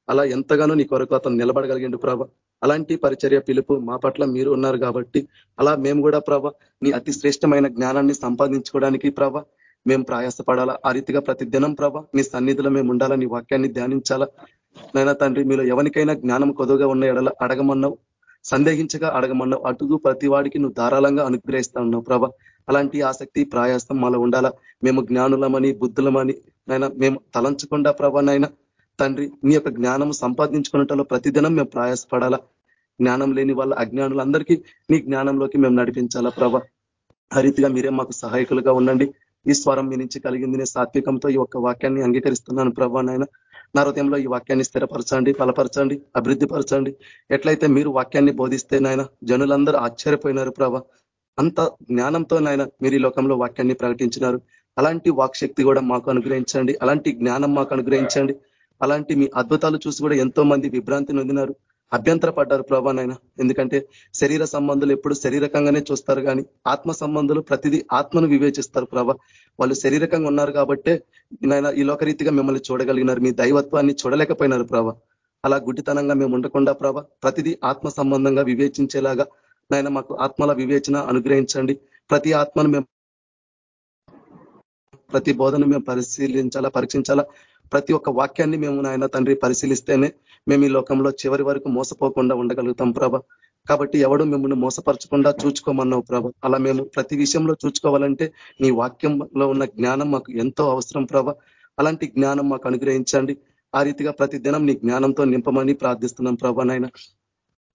అలా ఎంతగానో నీ కొరకు అతను నిలబడగలిగిండు ప్రభ. అలాంటి పరిచర్య పిలుపు మా పట్ల మీరు ఉన్నారు కాబట్టి అలా మేము కూడా ప్రభ నీ అతి శ్రేష్టమైన జ్ఞానాన్ని సంపాదించుకోవడానికి ప్రభ మేము ప్రయాసపడాలా. ఆ రీతిగా ప్రతి దినం ప్రభ నీ సన్నిధిలో మేము ఉండాలా నీ వాక్యాన్ని ధ్యానించాలా. నైనా తండ్రి మీలో ఎవరికైనా జ్ఞానం కొదువుగా ఉన్న ఎడల అడగమన్నావు సందేహించగా అడగమన్నావు అటుగు ప్రతి వాడికి నువ్వు ధారాళంగా అనుగ్రహిస్తా ఉన్నావు ప్రభ. అలాంటి ఆసక్తి ప్రయాసం మాలో ఉండాలా. మేము జ్ఞానులమని బుద్ధులమని నైనా మేము తలంచకుండా ప్రభానైనా తండ్రి నీ యొక్క జ్ఞానం సంపాదించుకున్నట్లో ప్రతిదినం మేము ప్రయాసపడాలా? జ్ఞానం లేని వాళ్ళ అజ్ఞానులందరికీ నీ జ్ఞానంలోకి మేము నడిపించాలా ప్రభ? ఆ రీతిగా మీరే మాకు సహాయకులుగా ఉండండి. ఈ స్వరం మీ నుంచి కలిగింది. నేను సాత్వికంతో ఈ ఒక్క వాక్యాన్ని అంగీకరిస్తున్నాను ప్రభా నాయన. నా హృదయంలో ఈ వాక్యాన్ని స్థిరపరచండి బలపరచండి అభివృద్ధి పరచండి. ఎట్లయితే మీరు వాక్యాన్ని బోధిస్తే నాయన జనులందరూ ఆశ్చర్యపోయినారు ప్రభ. అంత జ్ఞానంతో నాయన మీరు ఈ లోకంలో వాక్యాన్ని ప్రకటించినారు. అలాంటి వాక్శక్తి కూడా మాకు అనుగ్రహించండి. అలాంటి జ్ఞానం మాకు అనుగ్రహించండి. అలాంటి మీ అద్భుతాలు చూసి కూడా ఎంతో మంది విభ్రాంతి నొందినారు. అభ్యంతర పడ్డారు ప్రభానైనా ఎందుకంటే శరీర సంబంధులు ఎప్పుడు శరీరకంగానే చూస్తారు కానీ ఆత్మ సంబంధులు ప్రతిదీ ఆత్మను వివేచిస్తారు ప్రభా. వాళ్ళు శరీరకంగా ఉన్నారు కాబట్టే నాయన ఈ లోకరీతిగా మిమ్మల్ని చూడగలిగినారు. మీ దైవత్వాన్ని చూడలేకపోయినారు ప్రభా. అలా గుడ్డితనంగా మేము ఉండకుండా ప్రభా ప్రతిదీ ఆత్మ సంబంధంగా వివేచించేలాగా నాయన మాకు ఆత్మల వివేచన అనుగ్రహించండి. ప్రతి ఆత్మను మేము ప్రతి బోధన మేము పరిశీలించాలా పరీక్షించాలా ప్రతి ఒక్క వాక్యాన్ని మేము నాయన తండ్రి పరిశీలిస్తేనే మేము ఈ లోకంలో చివరి వరకు మోసపోకుండా ఉండగలుగుతాం ప్రభ. కాబట్టి ఎవడు మిమ్మల్ని మోసపరచకుండా చూచుకోమన్నావు ప్రభ. అలా మేము ప్రతి విషయంలో చూసుకోవాలంటే నీ వాక్యంలో ఉన్న జ్ఞానం మాకు ఎంతో అవసరం ప్రభ. అలాంటి జ్ఞానం మాకు అనుగ్రహించండి. ఆ రీతిగా ప్రతి దినం నీ జ్ఞానంతో నింపమని ప్రార్థిస్తున్నాం ప్రభానైనా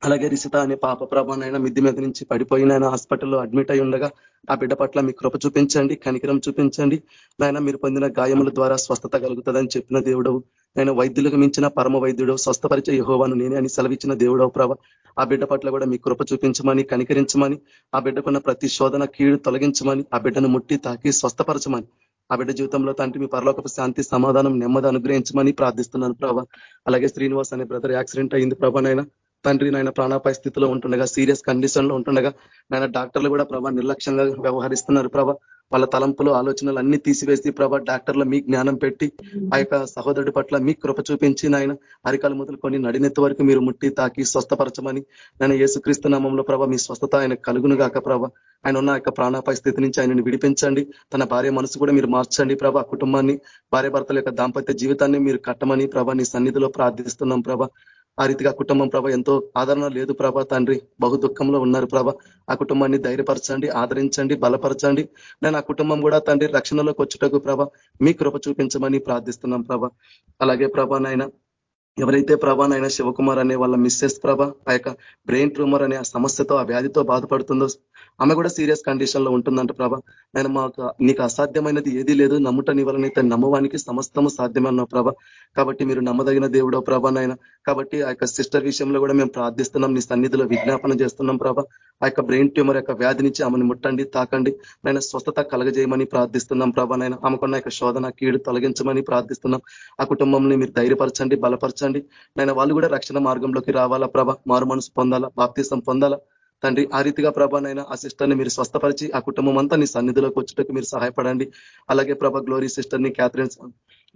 అలాగే రిసిత అనే పాప ప్రభానైనా మిద్ది మీద నుంచి పడిపోయిన ఆయన హాస్పిటల్లో అడ్మిట్ అయి ఉండగా ఆ బిడ్డ పట్ల మీ కృప చూపించండి కనికరం చూపించండి. నాయన మీరు పొందిన గాయముల ద్వారా స్వస్థత కలుగుతుందని చెప్పిన దేవుడవు. నేను వైద్యులకు మించిన పరమ వైద్యుడు స్వస్థపరిచే యహోవాను నేనే అని సెలవిచ్చిన దేవుడవు ప్రభ. ఆ బిడ్డ పట్ల కూడా మీ కృప చూపించమని కనికరించమని ఆ బిడ్డకున్న ప్రతి శోధన కీడు తొలగించమని ఆ బిడ్డను ముట్టి తాకి స్వస్థపరచమని ఆ బిడ్డ జీవితంలో తండ్రి మీ పరలోకపు శాంతి సమాధానం నెమ్మది అనుగ్రహించమని ప్రార్థిస్తున్నాను ప్రభా. అలాగే శ్రీనివాస్ అనే బ్రదర్ యాక్సిడెంట్ అయింది ప్రభానైనా తండ్రి నాయన ప్రాణాపాయ స్థితిలో ఉంటుండగా సీరియస్ కండిషన్లో ఉంటుండగా నాయన డాక్టర్లు కూడా ప్రభా నిర్లక్ష్యంగా వ్యవహరిస్తున్నారు ప్రభా. వాళ్ళ తలంపులు ఆలోచనలు అన్ని తీసివేసి ప్రభా డాక్టర్లు మీ జ్ఞానం పెట్టి ఆ యొక్క సహోదరుడి పట్ల మీ కృప చూపించి నాయన అరికాలు మొదలుకొని నడినెత్త వరకు మీరు ముట్టి తాకి స్వస్థపరచమని నేను యేసుక్రీస్తు నామంలో ప్రభా మీ స్వస్థత ఆయన కలుగును గాక ప్రభ. ఆయన ఉన్న యొక్క ప్రాణాపాయ స్థితి నుంచి ఆయనను విడిపించండి. తన భార్య మనసు కూడా మీరు మార్చండి ప్రభా. కుటుంబాన్ని భార్య భర్తల యొక్క దాంపత్య జీవితాన్ని మీరు కట్టమని ప్రభా నీ సన్నిధిలో ప్రార్థిస్తున్నాం ప్రభా. ఆ రీతిగా కుటుంబం ప్రభ ఎంతో ఆదరణ లేదు ప్రభా తండ్రి. బహు దుఃఖంలో ఉన్నారు ప్రభ. ఆ కుటుంబాన్ని ధైర్యపరచండి ఆదరించండి బలపరచండి. నేను ఆ కుటుంబం కూడా తండ్రి రక్షణలోకి వచ్చుటకు ప్రభ మీ కృప చూపించమని ప్రార్థిస్తున్నాం ప్రభ. అలాగే ప్రభా నాయన ఎవరైతే ప్రభానైనా శివకుమార్ అనే వాళ్ళ మిస్సెస్ ప్రభ ఆ యొక్క బ్రెయిన్ ట్రూమర్ అనే ఆ సమస్యతో ఆ వ్యాధితో బాధపడుతుందో ఆమె కూడా సీరియస్ కండిషన్లో ఉంటుందంట ప్రభా. నేను మాకు నీకు అసాధ్యమైనది ఏదీ లేదు. నమ్ముట నీ వలనైతే నమ్మవానికి సమస్తము సాధ్యమైన ప్రభ. కాబట్టి మీరు నమ్మదగిన దేవుడో ప్రభ నాయన. కాబట్టి ఆ యొక్క సిస్టర్ విషయంలో కూడా మేము ప్రార్థిస్తున్నాం. నీ సన్నిధిలో విజ్ఞాపన చేస్తున్నాం ప్రభ. ఆ యొక్క బ్రెయిన్ ట్యూమర్ యొక్క వ్యాధి నుంచి ఆమెను ముట్టండి తాకండి. నేను స్వస్థత కలగజేయమని ప్రార్థిస్తున్నాం ప్రభ నాయన. ఆమెకున్న యొక్క శోధన కీడు తొలగించమని ప్రార్థిస్తున్నాం. ఆ కుటుంబంని మీరు ధైర్యపరచండి బలపరచండి. నేను వాళ్ళు కూడా రక్షణ మార్గంలోకి రావాలా ప్రభ? మారు మనసు పొందాలా? బాప్తీసం పొందాలా? తండ్రి ఆ రీతిగా ప్రభానైనా ఆ సిస్టర్ని మీరు స్వస్థపరిచి ఆ కుటుంబం అంతా నీ సన్నిధిలోకి వచ్చేటకు మీరు సహాయపడండి. అలాగే ప్రభ గ్లోరీ సిస్టర్ని క్యాథరిన్స్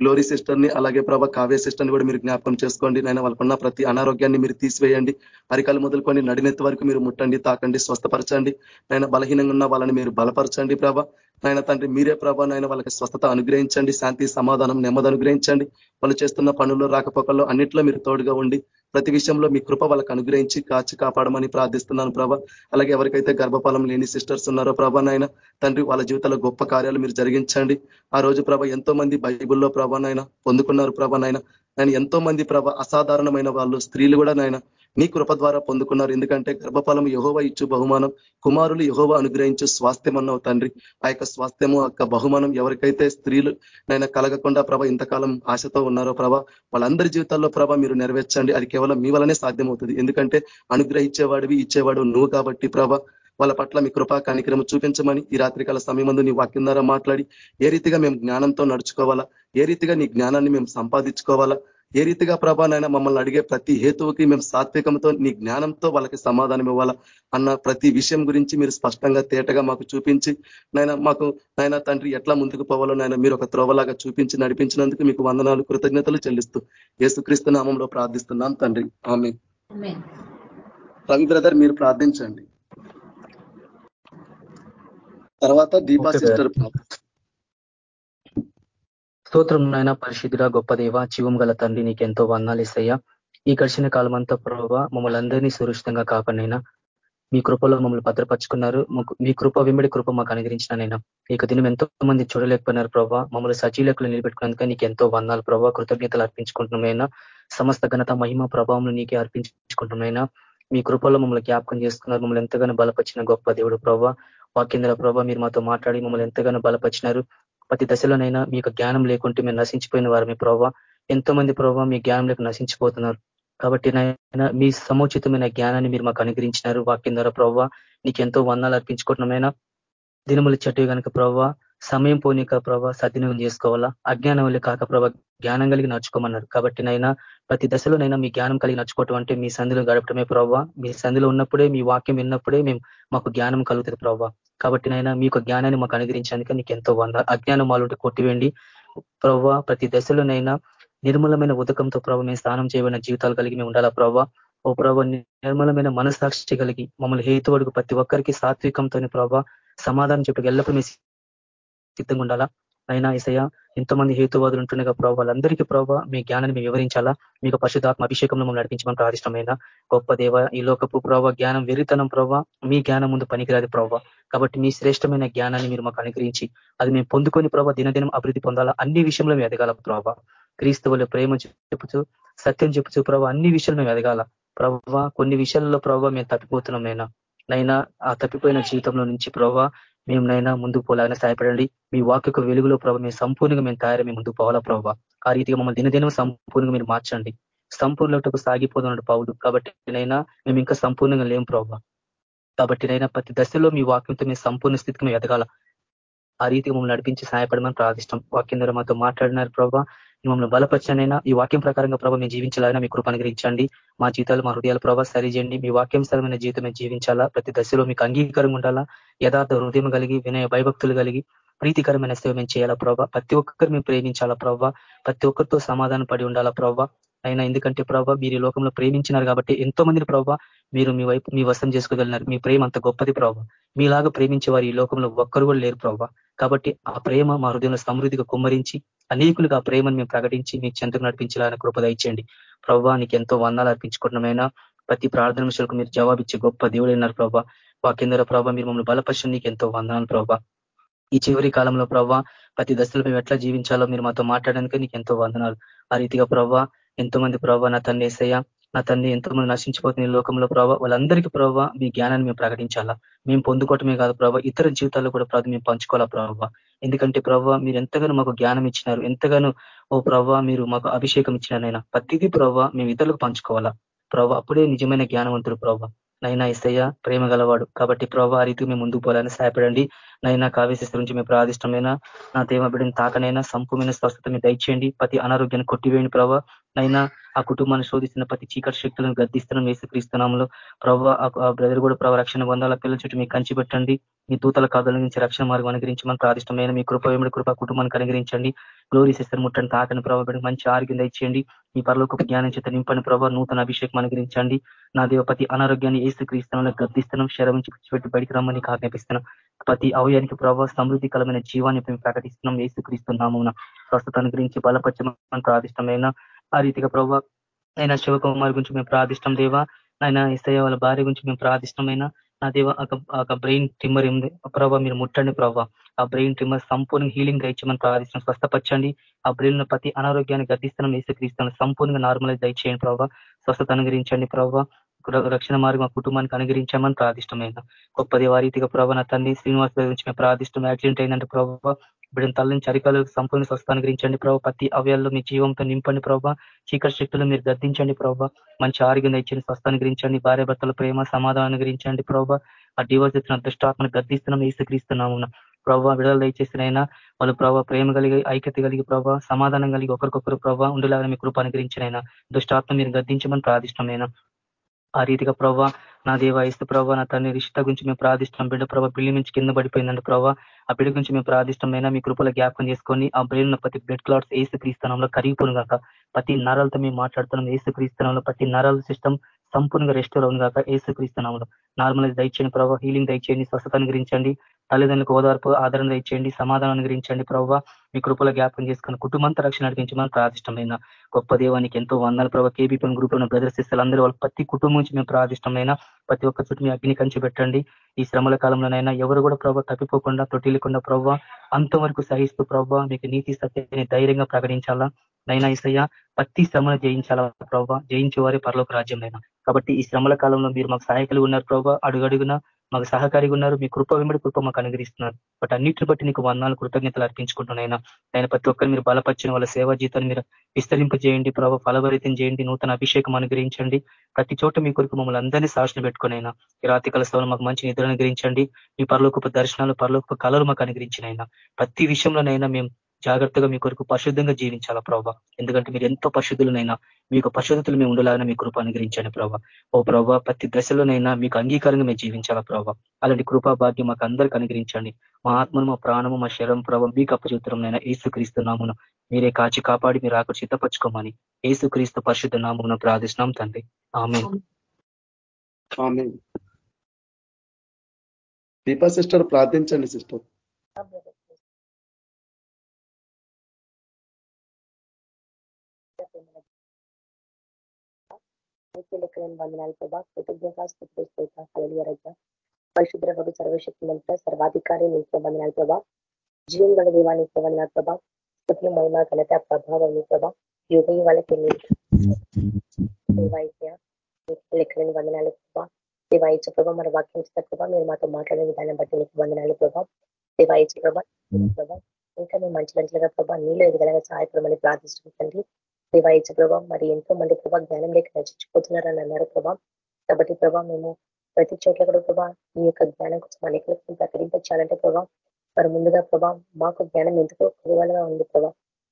గ్లోరీ సిస్టర్ని అలాగే ప్రభ కావ్య సిస్టర్ని కూడా మీరు జ్ఞాపకం చేసుకోండి. నేను వాళ్ళకున్న ప్రతి అనారోగ్యాన్ని మీరు తీసివేయండి. అరికాలు మొదలుకొని నడినెత్తి వరకు మీరు ముట్టండి తాకండి స్వస్థపరచండి. నేను బలహీనంగా ఉన్న వాళ్ళని మీరు బలపరచండి ప్రభ. నాయన తండ్రి మీరే ప్రభా నాయన వాళ్ళకి స్వస్థత అనుగ్రహించండి శాంతి సమాధానం నెమ్మది అనుగ్రహించండి. వాళ్ళు చేస్తున్న పనుల్లో రాకపోకల్లో అన్నిట్లో మీరు తోడుగా ఉండి ప్రతి విషయంలో మీ కృప వాళ్ళకి అనుగ్రహించి కాచి కాపాడమని ప్రార్థిస్తున్నాను ప్రభ. అలాగే ఎవరికైతే గర్భఫలం లేని సిస్టర్స్ ఉన్నారో ప్రభా నాయన తండ్రి వాళ్ళ జీవితంలో గొప్ప కార్యాలు మీరు జరిగించండి. ఆ రోజు ప్రభ ఎంతో మంది బైబుల్లో ప్రభానైనా పొందుకున్నారు ప్రభానైనా నేను ఎంతో మంది ప్రభ అసాధారణమైన వాళ్ళు స్త్రీలు కూడా నాయన. నీ కృప ద్వారా పొందుకున్నారు. ఎందుకంటే గర్భఫలం యహోవ ఇచ్చు బహుమానం కుమారులు యహోవ అనుగ్రహించు స్వాస్థ్యం అన్నావు తండ్రి. ఆ యొక్క స్వాస్థ్యము యొక్క బహుమానం ఎవరికైతే స్త్రీలు నైనా కలగకుండా ప్రభ ఇంతకాలం ఆశతో ఉన్నారో ప్రభ వాళ్ళందరి జీవితాల్లో ప్రభ మీరు నెరవేర్చండి. అది కేవలం మీ వలనే సాధ్యమవుతుంది. ఎందుకంటే అనుగ్రహించేవాడివి ఇచ్చేవాడు నువ్వు కాబట్టి ప్రభ వాళ్ళ పట్ల మీ కృపా కార్యక్రమం చూపించమని ఈ రాత్రికాల సమయం ముందు నీ వాక్యం ద్వారా మాట్లాడి ఏ రీతిగా మేము జ్ఞానంతో నడుచుకోవాలా ఏ రీతిగా నీ జ్ఞానాన్ని మేము సంపాదించుకోవాలా ఏ రీతిగా ప్రభానైనా మమ్మల్ని అడిగే ప్రతి హేతువుకి మేము సాత్వికంతో నీ జ్ఞానంతో వాళ్ళకి సమాధానం ఇవ్వాలా అన్న ప్రతి విషయం గురించి మీరు స్పష్టంగా తేటగా మాకు చూపించి నాయన మాకు నాయన తండ్రి ఎట్లా ముందుకు పోవాలో నాయన మీరు ఒక త్రోవలాగా చూపించి నడిపించినందుకు మీకు వందనాలు కృతజ్ఞతలు చెల్లిస్తూ యేసుక్రీస్తు నామంలో ప్రార్థిస్తున్నాం తండ్రి. ఆమె రవి బ్రదర్ మీరు ప్రార్థించండి. తర్వాత దీపా సిస్టర్ స్తోత్రం నాయన పరిశుద్ధుడ గొప్ప దేవ జీవం గల తండ్రి నీకు ఎంతో వందాలు ఇస్తాయా ఈ గడిచిన కాలం అంతా ప్రభావ మమ్మల్ని అందరినీ సురక్షితంగా కాపాడినైనా. మీ కృపలో మమ్మల్ని భద్రపరుచుకున్నారు. మీ కృప వెంబడి కృప మాకు అనుగ్రహించినైనా ఇక దినం ఎంతో మంది చూడలేకపోయినారు ప్రభావ. మమ్మల్ని సజీలకులు నిలబెట్టుకున్నందుక నీకు ఎంతో వందాలు ప్రభావ. కృతజ్ఞతలు అర్పించుకుంటున్నామైనా. సమస్త ఘనత మహిమ ప్రభావం నీకే అర్పించుకుంటున్నామైనా. మీ కృపలో మమ్మల్ని జ్ఞాపకం చేసుకున్నారు. మమ్మల్ని ఎంతగానో బలపరిచిన గొప్ప దేవుడు ప్రభావ. వాక్యంధ్ర ప్రభావ మీరు మాతో మాట్లాడి మమ్మల్ని ఎంతగానో బలపరిచినారు. ప్రతి దశలోనైనా మీకు జ్ఞానం లేకుంటే మీరు నశించిపోయిన వారు మీ ప్రభావ. ఎంతో మంది ప్రభావ మీ జ్ఞానం లేక నశించిపోతున్నారు. కాబట్టి నాయన మీ సముచితమైన జ్ఞానాన్ని మీరు మాకు అనుగ్రహించినారు. వాక్యం ద్వారా ప్రభావ నీకు ఎంతో వందాలు అర్పించుకుంటున్నామైనా దినములు చెట్టు కనుక ప్రభావ సమయం పోనీక ప్రభావ సద్వినియోగం చేసుకోవాలా? అజ్ఞానం వల్ల కాక ప్రభావ జ్ఞానం కలిగి నడుచుకోమన్నారు. కాబట్టి నైనా ప్రతి దశలోనైనా మీ జ్ఞానం కలిగి నచ్చుకోవటం అంటే మీ సంధిలో గడపటమే ప్రవ్వ. మీ సంధిలో ఉన్నప్పుడే మీ వాక్యం విన్నప్పుడే మేము మాకు జ్ఞానం కలుగుతుంది ప్రభావ కాబట్టి నైనా మీకు జ్ఞానాన్ని మాకు అనుగ్రహించడానికి నీకు ఎంతో వంద అజ్ఞానం వాళ్ళుంటే కొట్టివేండి ప్రభావ ప్రతి దశలోనైనా నిర్మలమైన ఉదకంతో ప్రభావ మేము స్నానం చేయబడిన జీవితాలు కలిగి మేము ఉండాలా ప్రభావ ఓ ప్రభావ నిర్మలమైన మనస్సాక్షి కలిగి మమ్మల్ని హేతువడుగు ప్రతి ఒక్కరికి సాత్వికంతోని ప్రభావ సమాధానం చెప్పి ఎల్లప్పుడూ మీ సిద్ధంగా ఉండాలా? అయినా ఈసయ ఎంతో మంది హేతువాదులు ఉంటుండగా ప్రభావ వాళ్ళందరికీ ప్రభావ మీ జ్ఞానాన్ని మేము వివరించాలా? మీకు పరిశుధాత్మ అభిషేకంలో మమ్మల్ని నడిపించమని ప్రాదిష్టమైన గొప్ప దేవ ఈ లోకపు ప్రభావ జ్ఞానం వెరితనం ప్రభావ మీ జ్ఞానం ముందు పనికిరాదు ప్రభావ కాబట్టి మీ శ్రేష్టమైన జ్ఞానాన్ని మీరు మాకు అనుగ్రహించి అది మేము పొందుకొని ప్రభావ దినదినం అభివృద్ధి పొందాలా? అన్ని విషయంలో మేము ఎదగాల ప్రభావ క్రీస్తు ప్రేమ చెప్పుచు సత్యం చెప్పుచు ప్రభావ అన్ని విషయాలు మేము ఎదగాల. ప్రభావ కొన్ని విషయాల్లో ప్రభావ మేము తప్పిపోతున్నాం నైనా. ఆ తప్పిపోయిన జీవితంలో నుంచి ప్రభావ మేము నైనా ముందుకు పోలాగానే సహాయపడండి. మీ వాక్యకు వెలుగులో ప్రభావ మేము సంపూర్ణంగా మేము తయారు మేము ముందుకు పోవాలా ప్రభావ ఆ రీతిగా మమ్మల్ని దినదినం సంపూర్ణంగా మీరు మార్చండి. సంపూర్ణకు సాగిపోతున్నాడు పావుడు కాబట్టి నైనా మేము ఇంకా సంపూర్ణంగా లేం ప్రభావ కాబట్టి నైనా ప్రతి దశలో మీ వాక్యంతో మేము సంపూర్ణ స్థితికి మేము ఎదగాల. ఆ రీతికి మమ్మల్ని నడిపించి సహాయపడమని ప్రార్థిష్టం. వాక్యం ద్వారా మాతో మాట్లాడినారు ప్రభావ మమ్మల్ని బలపరచనైనా ఈ వాక్యం ప్రకారంగా ప్రభావ మేము జీవించాలైనా మీ కృప అనుగ్రహించండి. మా జీవితాలు మా హృదయాల ప్రభావ సరిచేయండి. మీ వాక్యంసరమైన జీవితం మేము జీవించాలా? ప్రతి దశలో మీకు అంగీకారంగా ఉండాలా? యథార్థ హృదయం కలిగి వినయ భయభక్తులు కలిగి ప్రీతికరమైన సేవ మేము చేయాలా ప్రభావ ప్రతి ఒక్కరు మేము ప్రేమించాలా ప్రభావ ప్రతి ఒక్కరితో సమాధానం పడి ఉండాలా ప్రభావ అయినా ఎందుకంటే ప్రభావ మీరు ఈ లోకంలో ప్రేమించినారు కాబట్టి ఎంతో మందిని ప్రభావ మీరు మీ వైపు మీ వశం చేసుకోగలిగినారు. మీ ప్రేమ అంత గొప్పది ప్రభావ మీలాగా ప్రేమించే వారు ఈ లోకంలో ఒక్కరు కూడా లేరు ప్రభావ కాబట్టి ఆ ప్రేమ మా హృదయంలో సమృద్ధిగా కుమ్మరించి అనేకులుగా ప్రేమను మేము ప్రకటించి మీ చెంతకు నడిపించాలని కృపద ఇచ్చండి ప్రభావ నీకు ఎంతో వందాలు అర్పించుకుంటున్నామైనా. ప్రతి ప్రార్థన విషయాలకు మీరు జవాబిచ్చే గొప్ప దేవుడు ఉన్నారు ప్రభావ వాకిందర ప్రభావ మీరు మమ్మల్ని బలపరిచిన నీకు ఎంతో వందనాలు ప్రభావ ఈ చివరి కాలంలో ప్రభా ప్రతి దశలో మేము ఎట్లా జీవించాలో మీరు మాతో మాట్లాడడానికి నీకు ఎంతో వందనాలు. ఆ రీతిగా ప్రభా ఎంతో మంది ప్రభావ నా తన్నేసయ్య నా తన్ని ఎంతోమంది నశించిపోతున్న లోకంలో ప్రభావ వాళ్ళందరికీ ప్రభావ మీ జ్ఞానాన్ని మేము ప్రకటించాలా? మేము పొందుకోవటమే కాదు ప్రభావ ఇతర జీవితాల్లో కూడా ప్రభావ మేము పంచుకోవాలా ప్రభావ ఎందుకంటే ప్రభావ మీరు ఎంతగానో మాకు జ్ఞానం ఇచ్చినారు ఎంతగానో ఓ ప్రభావ మీరు మాకు అభిషేకం ఇచ్చినారైనా ప్రతిదీ ప్రభావ మేము ఇతరులకు పంచుకోవాలా? ప్రభావ అప్పుడే నిజమైన జ్ఞానవంతుడు ప్రభావ నైనా ఇస్తయ్య ప్రేమ గలవాడు. కాబట్టి ప్రభావ ఆ రీతికి మేము ముందుకు పోవాలని సహాయపడండి. నైనా కావ్యశిస్త్ర నుంచి మేము ప్రాదిష్టమైన నా తేమ బిడ్డను తాకనైనా సంపూర్ణ స్వస్థత మీద దయచేయండి. ప్రతి అనారోగ్యాన్ని కొట్టివేయండి ప్రభావ నైనా ఆ కుటుంబాన్ని శోధిస్తున్న ప్రతి చీకటి శక్తులను గద్దిస్తున్నాం వేసుక్రీస్తున్నాంలో ప్రభావ ఆ బ్రదర్ కూడా ప్రభావ రక్షణ పొందాల? పిల్లల చుట్టూ మీకు కంచి పెట్టండి. మీ దూతల కాదుల నుంచి రక్షణ మార్గం అనుకరించి మనకు ఆదిష్టమైన మీ కృప కృప కుటుంబానికి అనుగ్రహించండి. గ్లోరీ సిస్టర్ ముట్టని తాకని ప్రభావ మంచి ఆరోగ్యం దయచేయండి. మీ పరలోక జ్ఞానం చేత నింపని ప్రభావ నూతన అభిషేకం అనుగ్రహించండి. నా దేవపతి అనారోగ్యాన్ని ఏసుక్రీస్తున్న గద్దిస్తున్నాం శరం నుంచి పెట్టి బయటికి రమ్మని ఆజ్ఞాపిస్తున్నాం. ప్రతి అవయానికి ప్రభావ సమృద్ధి కలమైన జీవాన్ని మేము ప్రకటిస్తున్నాం. ఏసు క్రీస్తున్నాము స్వస్థత అనుగ్రహించి బలపరచమని ప్రాదిష్టమైన ఆ రీతిగా ప్రభావ ఆయన శివకుమార్ గురించి మేము ప్రార్థిష్టం దేవా. ఆయన ఇసయ వాళ్ళ భార్య గురించి మేము ప్రార్థిష్టమైన నా దేవ ఒక బ్రెయిన్ ట్రిమ్మర్ ఉంది. ప్రభావ మీరు ముట్టండి ప్రభావ ఆ బ్రెయిన్ ట్రిమ్మర్ సంపూర్ణ హీలింగ్ దయచేయమని ప్రార్థిస్తున్నాం. స్వస్థపరచండి. ఆ బ్రెయిన్ ప్రతి అనారోగ్యాన్ని గద్దిస్తున్నాం. వేసుక్రీస్తున్నాం సంపూర్ణంగా నార్మలైజ్ దయచేయండి ప్రభావ స్వస్థత అనుగ్రహించండి ప్రభావ రక్షణ మార్గం కుటుంబానికి అనుగ్రహించామని ప్రార్థిష్టమైన గొప్ప దేవారీతిగా ప్రభావ నా తండ్రి శ్రీనివాస్ గురించి మేము ప్రార్థిష్టం. యాక్సిడెంట్ అయిందంటే ప్రభావ బిడ్డను తల్లిని చరికాలకు సంపూర్ణ స్వస్థ అనుగ్రహించండి ప్రభావ ప్రతి అవయాల్లో మీ జీవంతో నింపండి ప్రభావ చీకటి శక్తులు మీరు గద్దించండి ప్రభావ మంచి ఆరోగ్యం ఇచ్చండి స్వస్థ అనుగ్రహించండి. భార్య భర్తల ప్రేమ సమాధానం అనుగ్రహించండి ప్రభావ ఆ డివోర్స్ ఇచ్చిన దుష్టాత్మను గద్దిస్తున్నాం ఈసుక్రీస్తున్నాము ప్రభావ విడుదల దయచేసినైనా వాళ్ళు ప్రభావ ప్రేమ కలిగి ఐక్యత కలిగి ప్రభావ సమాధానం కలిగి ఒకరికొకరు ప్రభావ ఉండేలాగా మీ కృప అనుగ్రహించినైనా దుష్టాత్మ మీరు గద్దించమని ప్రార్థిష్టమైనా ఆ రీతిగా ప్రభావ నా దేవ ఇస్తు ప్రభావ నా తల్లి రిషిత గురించి మేము ప్రార్థిస్తున్నాం. బిడ్డ ప్రభావ బిల్లి నుంచి కింద పడిపోయిందండి ప్రభావ ఆ బిడ్డ గురించి మేము ప్రార్థిష్టమైనా మీ కృపల జ్ఞాపకం చేసుకొని ఆ బ్రెయిన్ ప్రతి బ్లడ్ క్లాట్స్ ఏసు క్రీస్తనంలో కరిగిపోను కాక ప్రతి నరాలతో మేము మాట్లాడుతున్నాం. ఏసు క్రీస్తనంలో ప్రతి నరాల సిస్టమ్ సంపూర్ణంగా రెస్టోర్ అవును కాక ఏసు నార్మల్గా దయచేయండి ప్రభావ హీలింగ్ దయచేయండి స్వస్థత అనుగ్రించండి తల్లిదండ్రులకు ఓదార్పు ఆదరణ దయచేయండి సమాధానం అనుగ్రించండి ప్రభావ. మీ కృపల జ్ఞాపకం చేసుకుని కుటుంబంతో రక్షణ నడిపించమని ప్రార్థిష్టమైన గొప్ప దేవానికి ఎంతో వందల ప్రభావ. కేబీపీ గ్రూప్లో ప్రదర్శిస్తారు అందరూ వాళ్ళ ప్రతి కుటుంబం నుంచి మేము ప్రార్థిష్టమైన ప్రతి ఒక్క చుట్టూ మీ అగ్ని కంచి పెట్టండి. ఈ శ్రమల కాలంలోనైనా ఎవరు కూడా ప్రభావ తప్పిపోకుండా తొట్టిల్లకుండా ప్రభావ అంతవరకు సహిస్తూ ప్రభావ మీకు నీతి సత్యాన్ని ధైర్యంగా ప్రకటించాలా? నైనా ఈసయ్య ప్రతి శ్రమను జయించాలా ప్రభావ జయించేవారే పరలోక రాజ్యంలోనైనా కాబట్టి ఈ శ్రమల కాలంలో మీరు మాకు సహాయకులు ఉన్నారు ప్రభావ అడుగడుగున మాకు సహకారిగా ఉన్నారు. మీ కృప వెంబడి కృప మాకు అనుగ్రహిస్తున్నారు. బట్ అన్నిటిని బట్టి నీకు వందాలు కృతజ్ఞతలు అర్పించుకుంటున్నాయినా ఆయన ప్రతి ఒక్కరు మీరు బలపరిచిన వాళ్ళ సేవా జీతాన్ని మీరు విస్తరింప చేయండి ప్రభావ ఫలభరితం చేయండి. నూతన అభిషేకం అనుగ్రహించండి. ప్రతి చోట మీ కొరకు మమ్మల్ని అందరినీ సాక్షణ పెట్టుకునైనా ఈ రాతి కలసంలో మాకు మంచి నిద్ర అనుగ్రహించండి. మీ పరలోకపు దర్శనాలు పరలోకపు కళలు మాకు అనుగ్రహించినైనా ప్రతి విషయంలోనైనా మేము జాగ్రత్తగా మీ కొరకు పరిశుద్ధంగా జీవించాలా ప్రభావ ఎందుకంటే మీరు ఎంతో పరిశుద్ధులనైనా మీకు పరిశుద్ధతలు మేము ఉండలాగానే మీ కృప అనుగ్రహించండి ప్రభావ ఓ ప్రభావ ప్రతి దశలోనైనా మీకు అంగీకారంగా మేము జీవించాలా ప్రభావ అలాంటి కృపా భాగ్యం మాకు అందరికీ అనుగ్రహించండి. మా ఆత్మను మా ప్రాణము మా శరం ప్రభావం మీకు అప్పచిత్రంనైనా ఏసుక్రీస్తున్నామును మీరే కాచి కాపాడి మీరు ఆకు చిత్తపరచుకోమని ఏసుక్రీస్తు పరిశుద్ధ నామమును ప్రార్థిస్తున్నాం తండ్రి. ఆమె దీపా సిస్టర్ ప్రార్థించండి సిస్టర్. లెక్కలేని వందనాలు ప్రభా. కృతజ్ఞత రజ పరిశుద్ర ప్రభు సర్వశక్తి మంత్ర సర్వాధికారి నీకు వందనాలు ప్రభా. జీవం గల దేవానికి వందనాలు ప్రభా. స్థుతి మహిమ ఘనత ప్రభావం ప్రభా. యుగ వాళ్ళకి దేవాయిత్య లెక్కలేని వందనాలు ప్రభా. దేవాయిచ ప్రభా మరి వాక్యం ప్రభా. మీరు మాతో మాట్లాడే విధానం బట్టి నీకు వందనాలు ప్రభా. దేవాయిచ ప్రభా ప్రభా. ఇంకా మేము మంచి మంచిగా ప్రభా నీళ్ళు ఎదగలగా సహాయపడమని ప్రార్థిస్తుంది దేవాయచ ప్రభా మరి ఎంతో మంది ప్రభావ జ్ఞానం లేక నచ్చుకుపోతున్నారని అన్నారు ప్రభా. కాబట్టి ప్రభావం మేము ప్రతి చోట్ల కూడా ప్రభా మీ యొక్క జ్ఞానం కోసం అనేకలకు ప్రకటించాలంటే ప్రభా మరి ముందుగా ప్రభా మాకు జ్ఞానం ఎందుకో కుదివాలుగా ఉంది ప్రభా.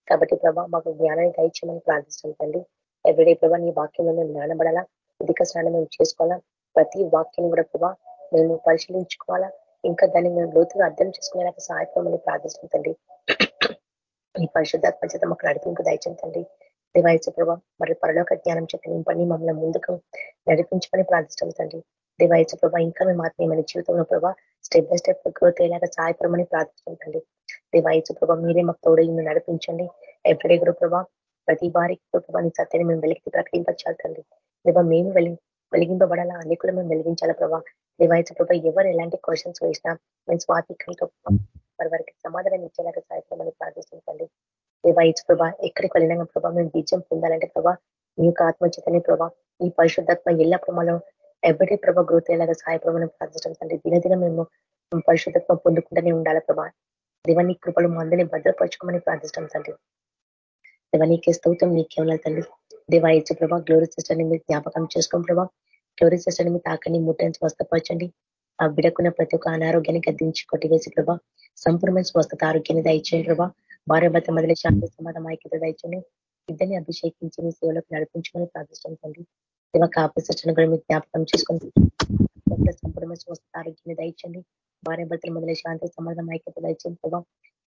కాబట్టి ప్రభా మాకు జ్ఞానాన్ని దయచేయమని ప్రార్థిస్తుంటండి ఎవ్రీడే ప్రభా నీ వాక్యంలో మేము జ్ఞానపడాలా అధిక స్నానం మేము చేసుకోవాలా? ప్రతి వాక్యం కూడా ప్రభా మేము పరిశీలించుకోవాలా? ఇంకా దాన్ని మేము లోతుగా అర్థం చేసుకునేలాగా సహాయపడమని ప్రార్థిస్తుంటండి ఈ పరిశుద్ధాత్మ చేత మాకు నడిపింపు దయచేంతండి దేవాయచ ప్రభా మరి పరలోక జ్ఞానం చేత నింపండి. మమ్మల్ని ముందుకు నడిపించమని ప్రార్థిస్తుంటండి దేవాయచ ప్రభా ఇంకా మేము ఆత్మీయమైన జీవితంలో ప్రభా స్టెప్ బై స్టెప్ గ్రోత్ అయ్యేలాగా సహాయపడమని ప్రార్థిస్తుంటండి దేవాయచ ప్రభా మీరే మాకు తోడై నడిపించండి. ఎప్పుడే కూడా ప్రభా ప్రతి వారికి ప్రభా నీ సత్యాన్ని మేము వెలికి ప్రకటించాలి దేవా మేము వెలి వెలిగింపబడాలా? అనేకులు మేము వెలిగించాలా ప్రభా? దేవాయచ ప్రభా ఎవరు ఎలాంటి క్వశ్చన్స్ వేసినా మేము స్వాతికంతో వారి వారికి సమాధానం ఇచ్చేలాగా సహాయపడమని ప్రార్థిస్తుంటండి దేవాయచ ప్రభా ఎక్కడికి వెళ్ళినా ప్రభా మేము విజయం పొందాలంటే ప్రభా మీ యొక్క ఆత్మచేతనే ప్రభా ఈ పరిశుద్ధాత్మ ఎల్లప్పుడు మనం ఎవరి ప్రభా గ్రోత్ అయ్యేలాగా సహాయపడమని ప్రార్థించడం తండ్రి. దినదిన మేము పరిశుద్ధత్వం పొందుకుంటూనే ఉండాలి ప్రభా. దివని కృపలు మందని భద్రపరచుకోమని ప్రార్థించడం తండ్రి. దివనీకే స్తౌతం నీకేమన్నా తండ్రి. దేవా ఇచ్చే ప్రభా గ్లోరీ సిస్టర్ని మీరు జ్ఞాపకం చేసుకోండి ప్రభా. గ్లోరీ సిస్టర్ని మీ తాకని ముట్టని స్వస్థపరచండి. ఆ బిడకున్న ప్రతి ఒక్క అనారోగ్యాన్ని గద్దించి కొట్టివేసి ప్రభా సంపూర్ణమైన స్వస్థత ఆరోగ్యాన్ని దయచేయండి ప్రభా. భార్య భర్త మొదలు శాంతి సమాధానం ఐక్యత దయచేయండి ఇద్దరిని అభిషేకించి మీ సేవలకు నడిపించమని ప్రార్థించండి తండ్రి దేవ కూడా మీరు జ్ఞాపకం చేసుకొని సంపూర్ణమైన స్వస్థ ఆరోగ్యాన్ని దయచండి భార్య భర్తల మొదలై శాంతి సమాధానం ఐక్యత దయచేయండి ప్రభావ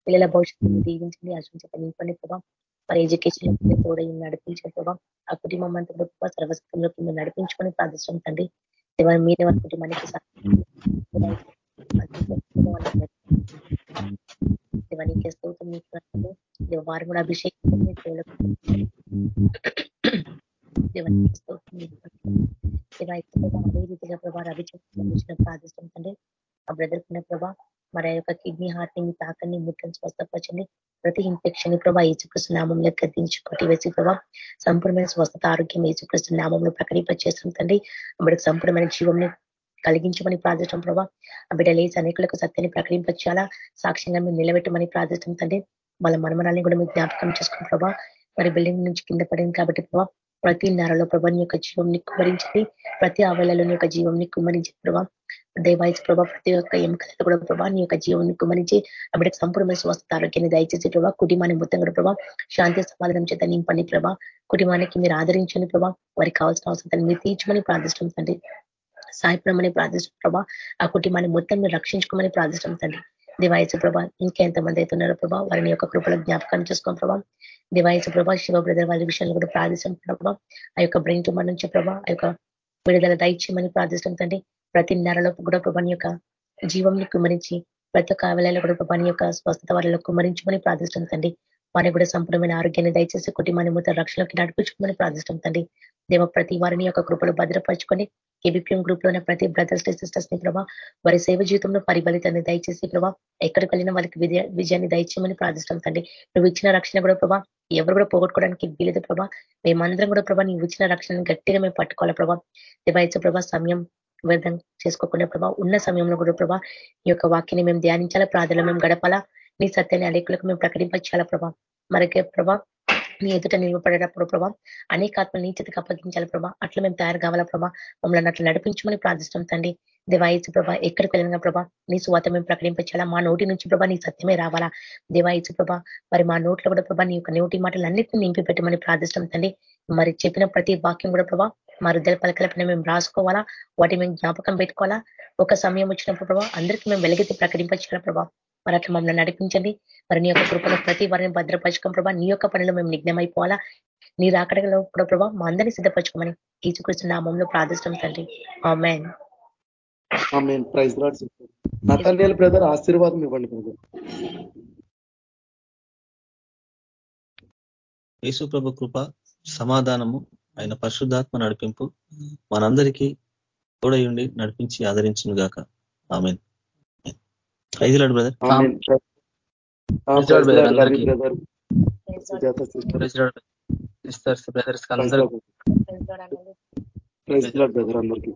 పిల్లల భవిష్యత్తును దీవించండి ఆశించండి నింపండి ప్రభావ మరి ఎడ్యుకేషన్ తోడై నడిపించే ప్రభావ ఆ కుటుంబం అంతా గొప్ప సర్వస్వంలో కింద నడిపించుకొని ప్రార్థించండి తండ్రి దేవ మీరే వారి కుటుంబానికి దేవానికి స్తోత్రం మీకు వారు కూడా అభిషేకం అదే రీతిగా ప్రభా రవిచంద్ర ప్రార్థిస్తాం తండ్రి ఆ బ్రదర్ కున్న ప్రభా మరి ఆ యొక్క కిడ్నీ హార్ట్ని తాకని ముట్టని స్వస్థపరచండి ప్రతి ఇన్ఫెక్షన్ ప్రభా ఏచుకృష్ణ నామంలో గద్దించి కొట్టివేసి ప్రభా సంపూర్ణమైన స్వస్థత ఆరోగ్యం ఏచుకృష్ణ నామంలో ప్రకటింపచేస్తాం తండ్రి. అప్పటికి సంపూర్ణమైన జీవంని కలిగించమని ప్రార్థించడం ప్రభా. ఆ బిడ్డ లేచి అనేకులకు సత్యాన్ని ప్రకటించాలా సాక్ష్యంగా మీరు నిలబెట్టమని ప్రార్థించడం తండ్రి. వాళ్ళ మనమరాన్ని కూడా మీరు జ్ఞాపకం చేసుకుని ప్రభా మరి బిల్డింగ్ నుంచి కింద పడింది కాబట్టి ప్రభా ప్రతి నరలో ప్రభాని యొక్క జీవంని కుమరించింది ప్రతి అవయలలో యొక్క జీవంని కుమరించి ప్రభా. దేవాయచ ప్రభా ప్రతి ఒక్క ఎముకలలో కూడా ప్రభా నీ యొక్క జీవన్ని కుమరించి అప్పటికి సంపూర్ణమైన స్వస్థ ఆరోగ్యాన్ని దయచేసి ప్రభా కుటుంబాన్ని మొత్తం కూడా ప్రభా శాంతి సమాధానం చేత నింపండి ప్రభా. కుటుంబానికి మీరు ఆదరించండి ప్రభా. వారికి కావాల్సిన అవసరం మీరు తీర్చమని ప్రార్థిస్తుంది తండ్రి. సాయపడమని ప్రార్థిస్తాం ప్రభా ఆ కుటుంబాన్ని మొత్తం మీరు రక్షించుకోమని ప్రార్థిస్తాం తండ్రి. దివాయసు ప్రభా ఇంకెంతమంది ఉన్నారో ప్రభా వారిని యొక్క కృపల జ్ఞాపకాన్ని చేసుకోం ప్రభా దివాయసు ప్రభా శివ బ్రదర్ వారి విషయంలో కూడా ప్రార్థిస్తాం ప్రభా. ఆ యొక్క బ్రెయిన్ ట్యూమర్ నుంచి ప్రభా ఆ యొక్క విడుదల దయచేయమని ప్రార్థిస్తాం తండ్రి. ప్రతి నెలలో కూడా ప్రభాని యొక్క జీవంని కుమరించి ప్రతి ఒక్క వేళలో కూడా ప్రభాని యొక్క స్వస్థత వారిలో కుమరించమని ప్రార్థిస్తాం తండ్రి. వారికి కూడా సంపూర్ణమైన ఆరోగ్యాన్ని దయచేసి కుటుంబాన్ని మొత్తం రక్షణలోకి నడిపించుకోమని ప్రార్థిస్తాం తండ్రి. దేవ ప్రతి వారిని యొక్క కృపలో భద్రపరచుకొని కేబిపిఎం గ్రూప్లో ఉన్న ప్రతి బ్రదర్స్ సిస్టర్స్ని ప్రభా వారి సేవ జీవితంలో పరిబలితాన్ని దయచేసి ప్రభా ఎక్కడికి వెళ్ళినా వాళ్ళకి విజయాన్ని దయచేయమని ప్రార్థిస్తాం తండ్రి నువ్వు ఇచ్చిన రక్షణ కూడా ప్రభా ఎవరు కూడా పోగొట్టుకోవడానికి వీలేదు ప్రభా. మేమందరం కూడా ప్రభా నువ్వు ఇచ్చిన రక్షణను గట్టిగా మేము పట్టుకోవాలి ప్రభా. దివాయిచ ప్రభా సమయం వ్యర్థం చేసుకోకుండా ప్రభా ఉన్న సమయంలో కూడా ప్రభా ఈ యొక్క వాక్యాన్ని మేము ధ్యానించాలా ప్రార్థనలో మేము గడపాలా నీ సత్యాన్ని అనేకులకు మేము ప్రకటించాలా ప్రభా. మరొక ప్రభా నీ ఎదుట నిలబడేటప్పుడు ప్రభా అనేక ఆత్మలు నీ అప్పగించాలి ప్రభా. అట్లా మేము తయారు కావాలా ప్రభా? మమ్మల్ని అట్లా నడిపించమని ప్రార్థిస్తాం తండ్రి. దేవాయచు ప్రభా ఎక్కడికి వెళ్ళిన ప్రభా నీ స్వాత మేము ప్రకటించాలా మా నోటి నుంచి ప్రభా నీ సత్యమే రావాలా? దేవాయచు ప్రభా మరి మా నోట్లో కూడా ప్రభా నీ యొక్క నోటి మాటలు అన్నింటినీ నింపి పెట్టమని ప్రార్థిస్తాం తండ్రి. మరి చెప్పిన ప్రతి వాక్యం కూడా ప్రభా మా రుద్దల పలకలపైన మేము రాసుకోవాలా? వాటి మేము జ్ఞాపకం పెట్టుకోవాలా? ఒక సమయం వచ్చినప్పుడు ప్రభా అందరికీ మేము వెలిగితే ప్రకటించాలా ప్రభా? మరి అట్లా మమ్మల్ని నడిపించండి. మరి నీ యొక్క కృపలో ప్రతి వారిని భద్రపరచుకోం ప్రభా. నీ యొక్క పనిలో మేము నిఘ్నమైపోవాలా? నీ రాకడలో కూడా ప్రభా మా అందరినీ సిద్ధపరచుకోమని ఈచుకృష్ణ నామంలో ప్రార్థిస్తాం తండ్రి. ఆమెన్. నతన్యాల బ్రదర్ ఆశీర్వాదం ఇవ్వండి బ్రదర్. యేసు ప్రభు కృప సమాధానము ఆయన పరిశుద్ధాత్మ నడిపింపు మనందరికీ తోడయుండి నడిపించి ఆదరించును గాక ఆమె ఐదులాడు బ్రదర్ బ్రదర్స్ అందరూ ప్రైజ్ బ్రదర్ అందరికీ.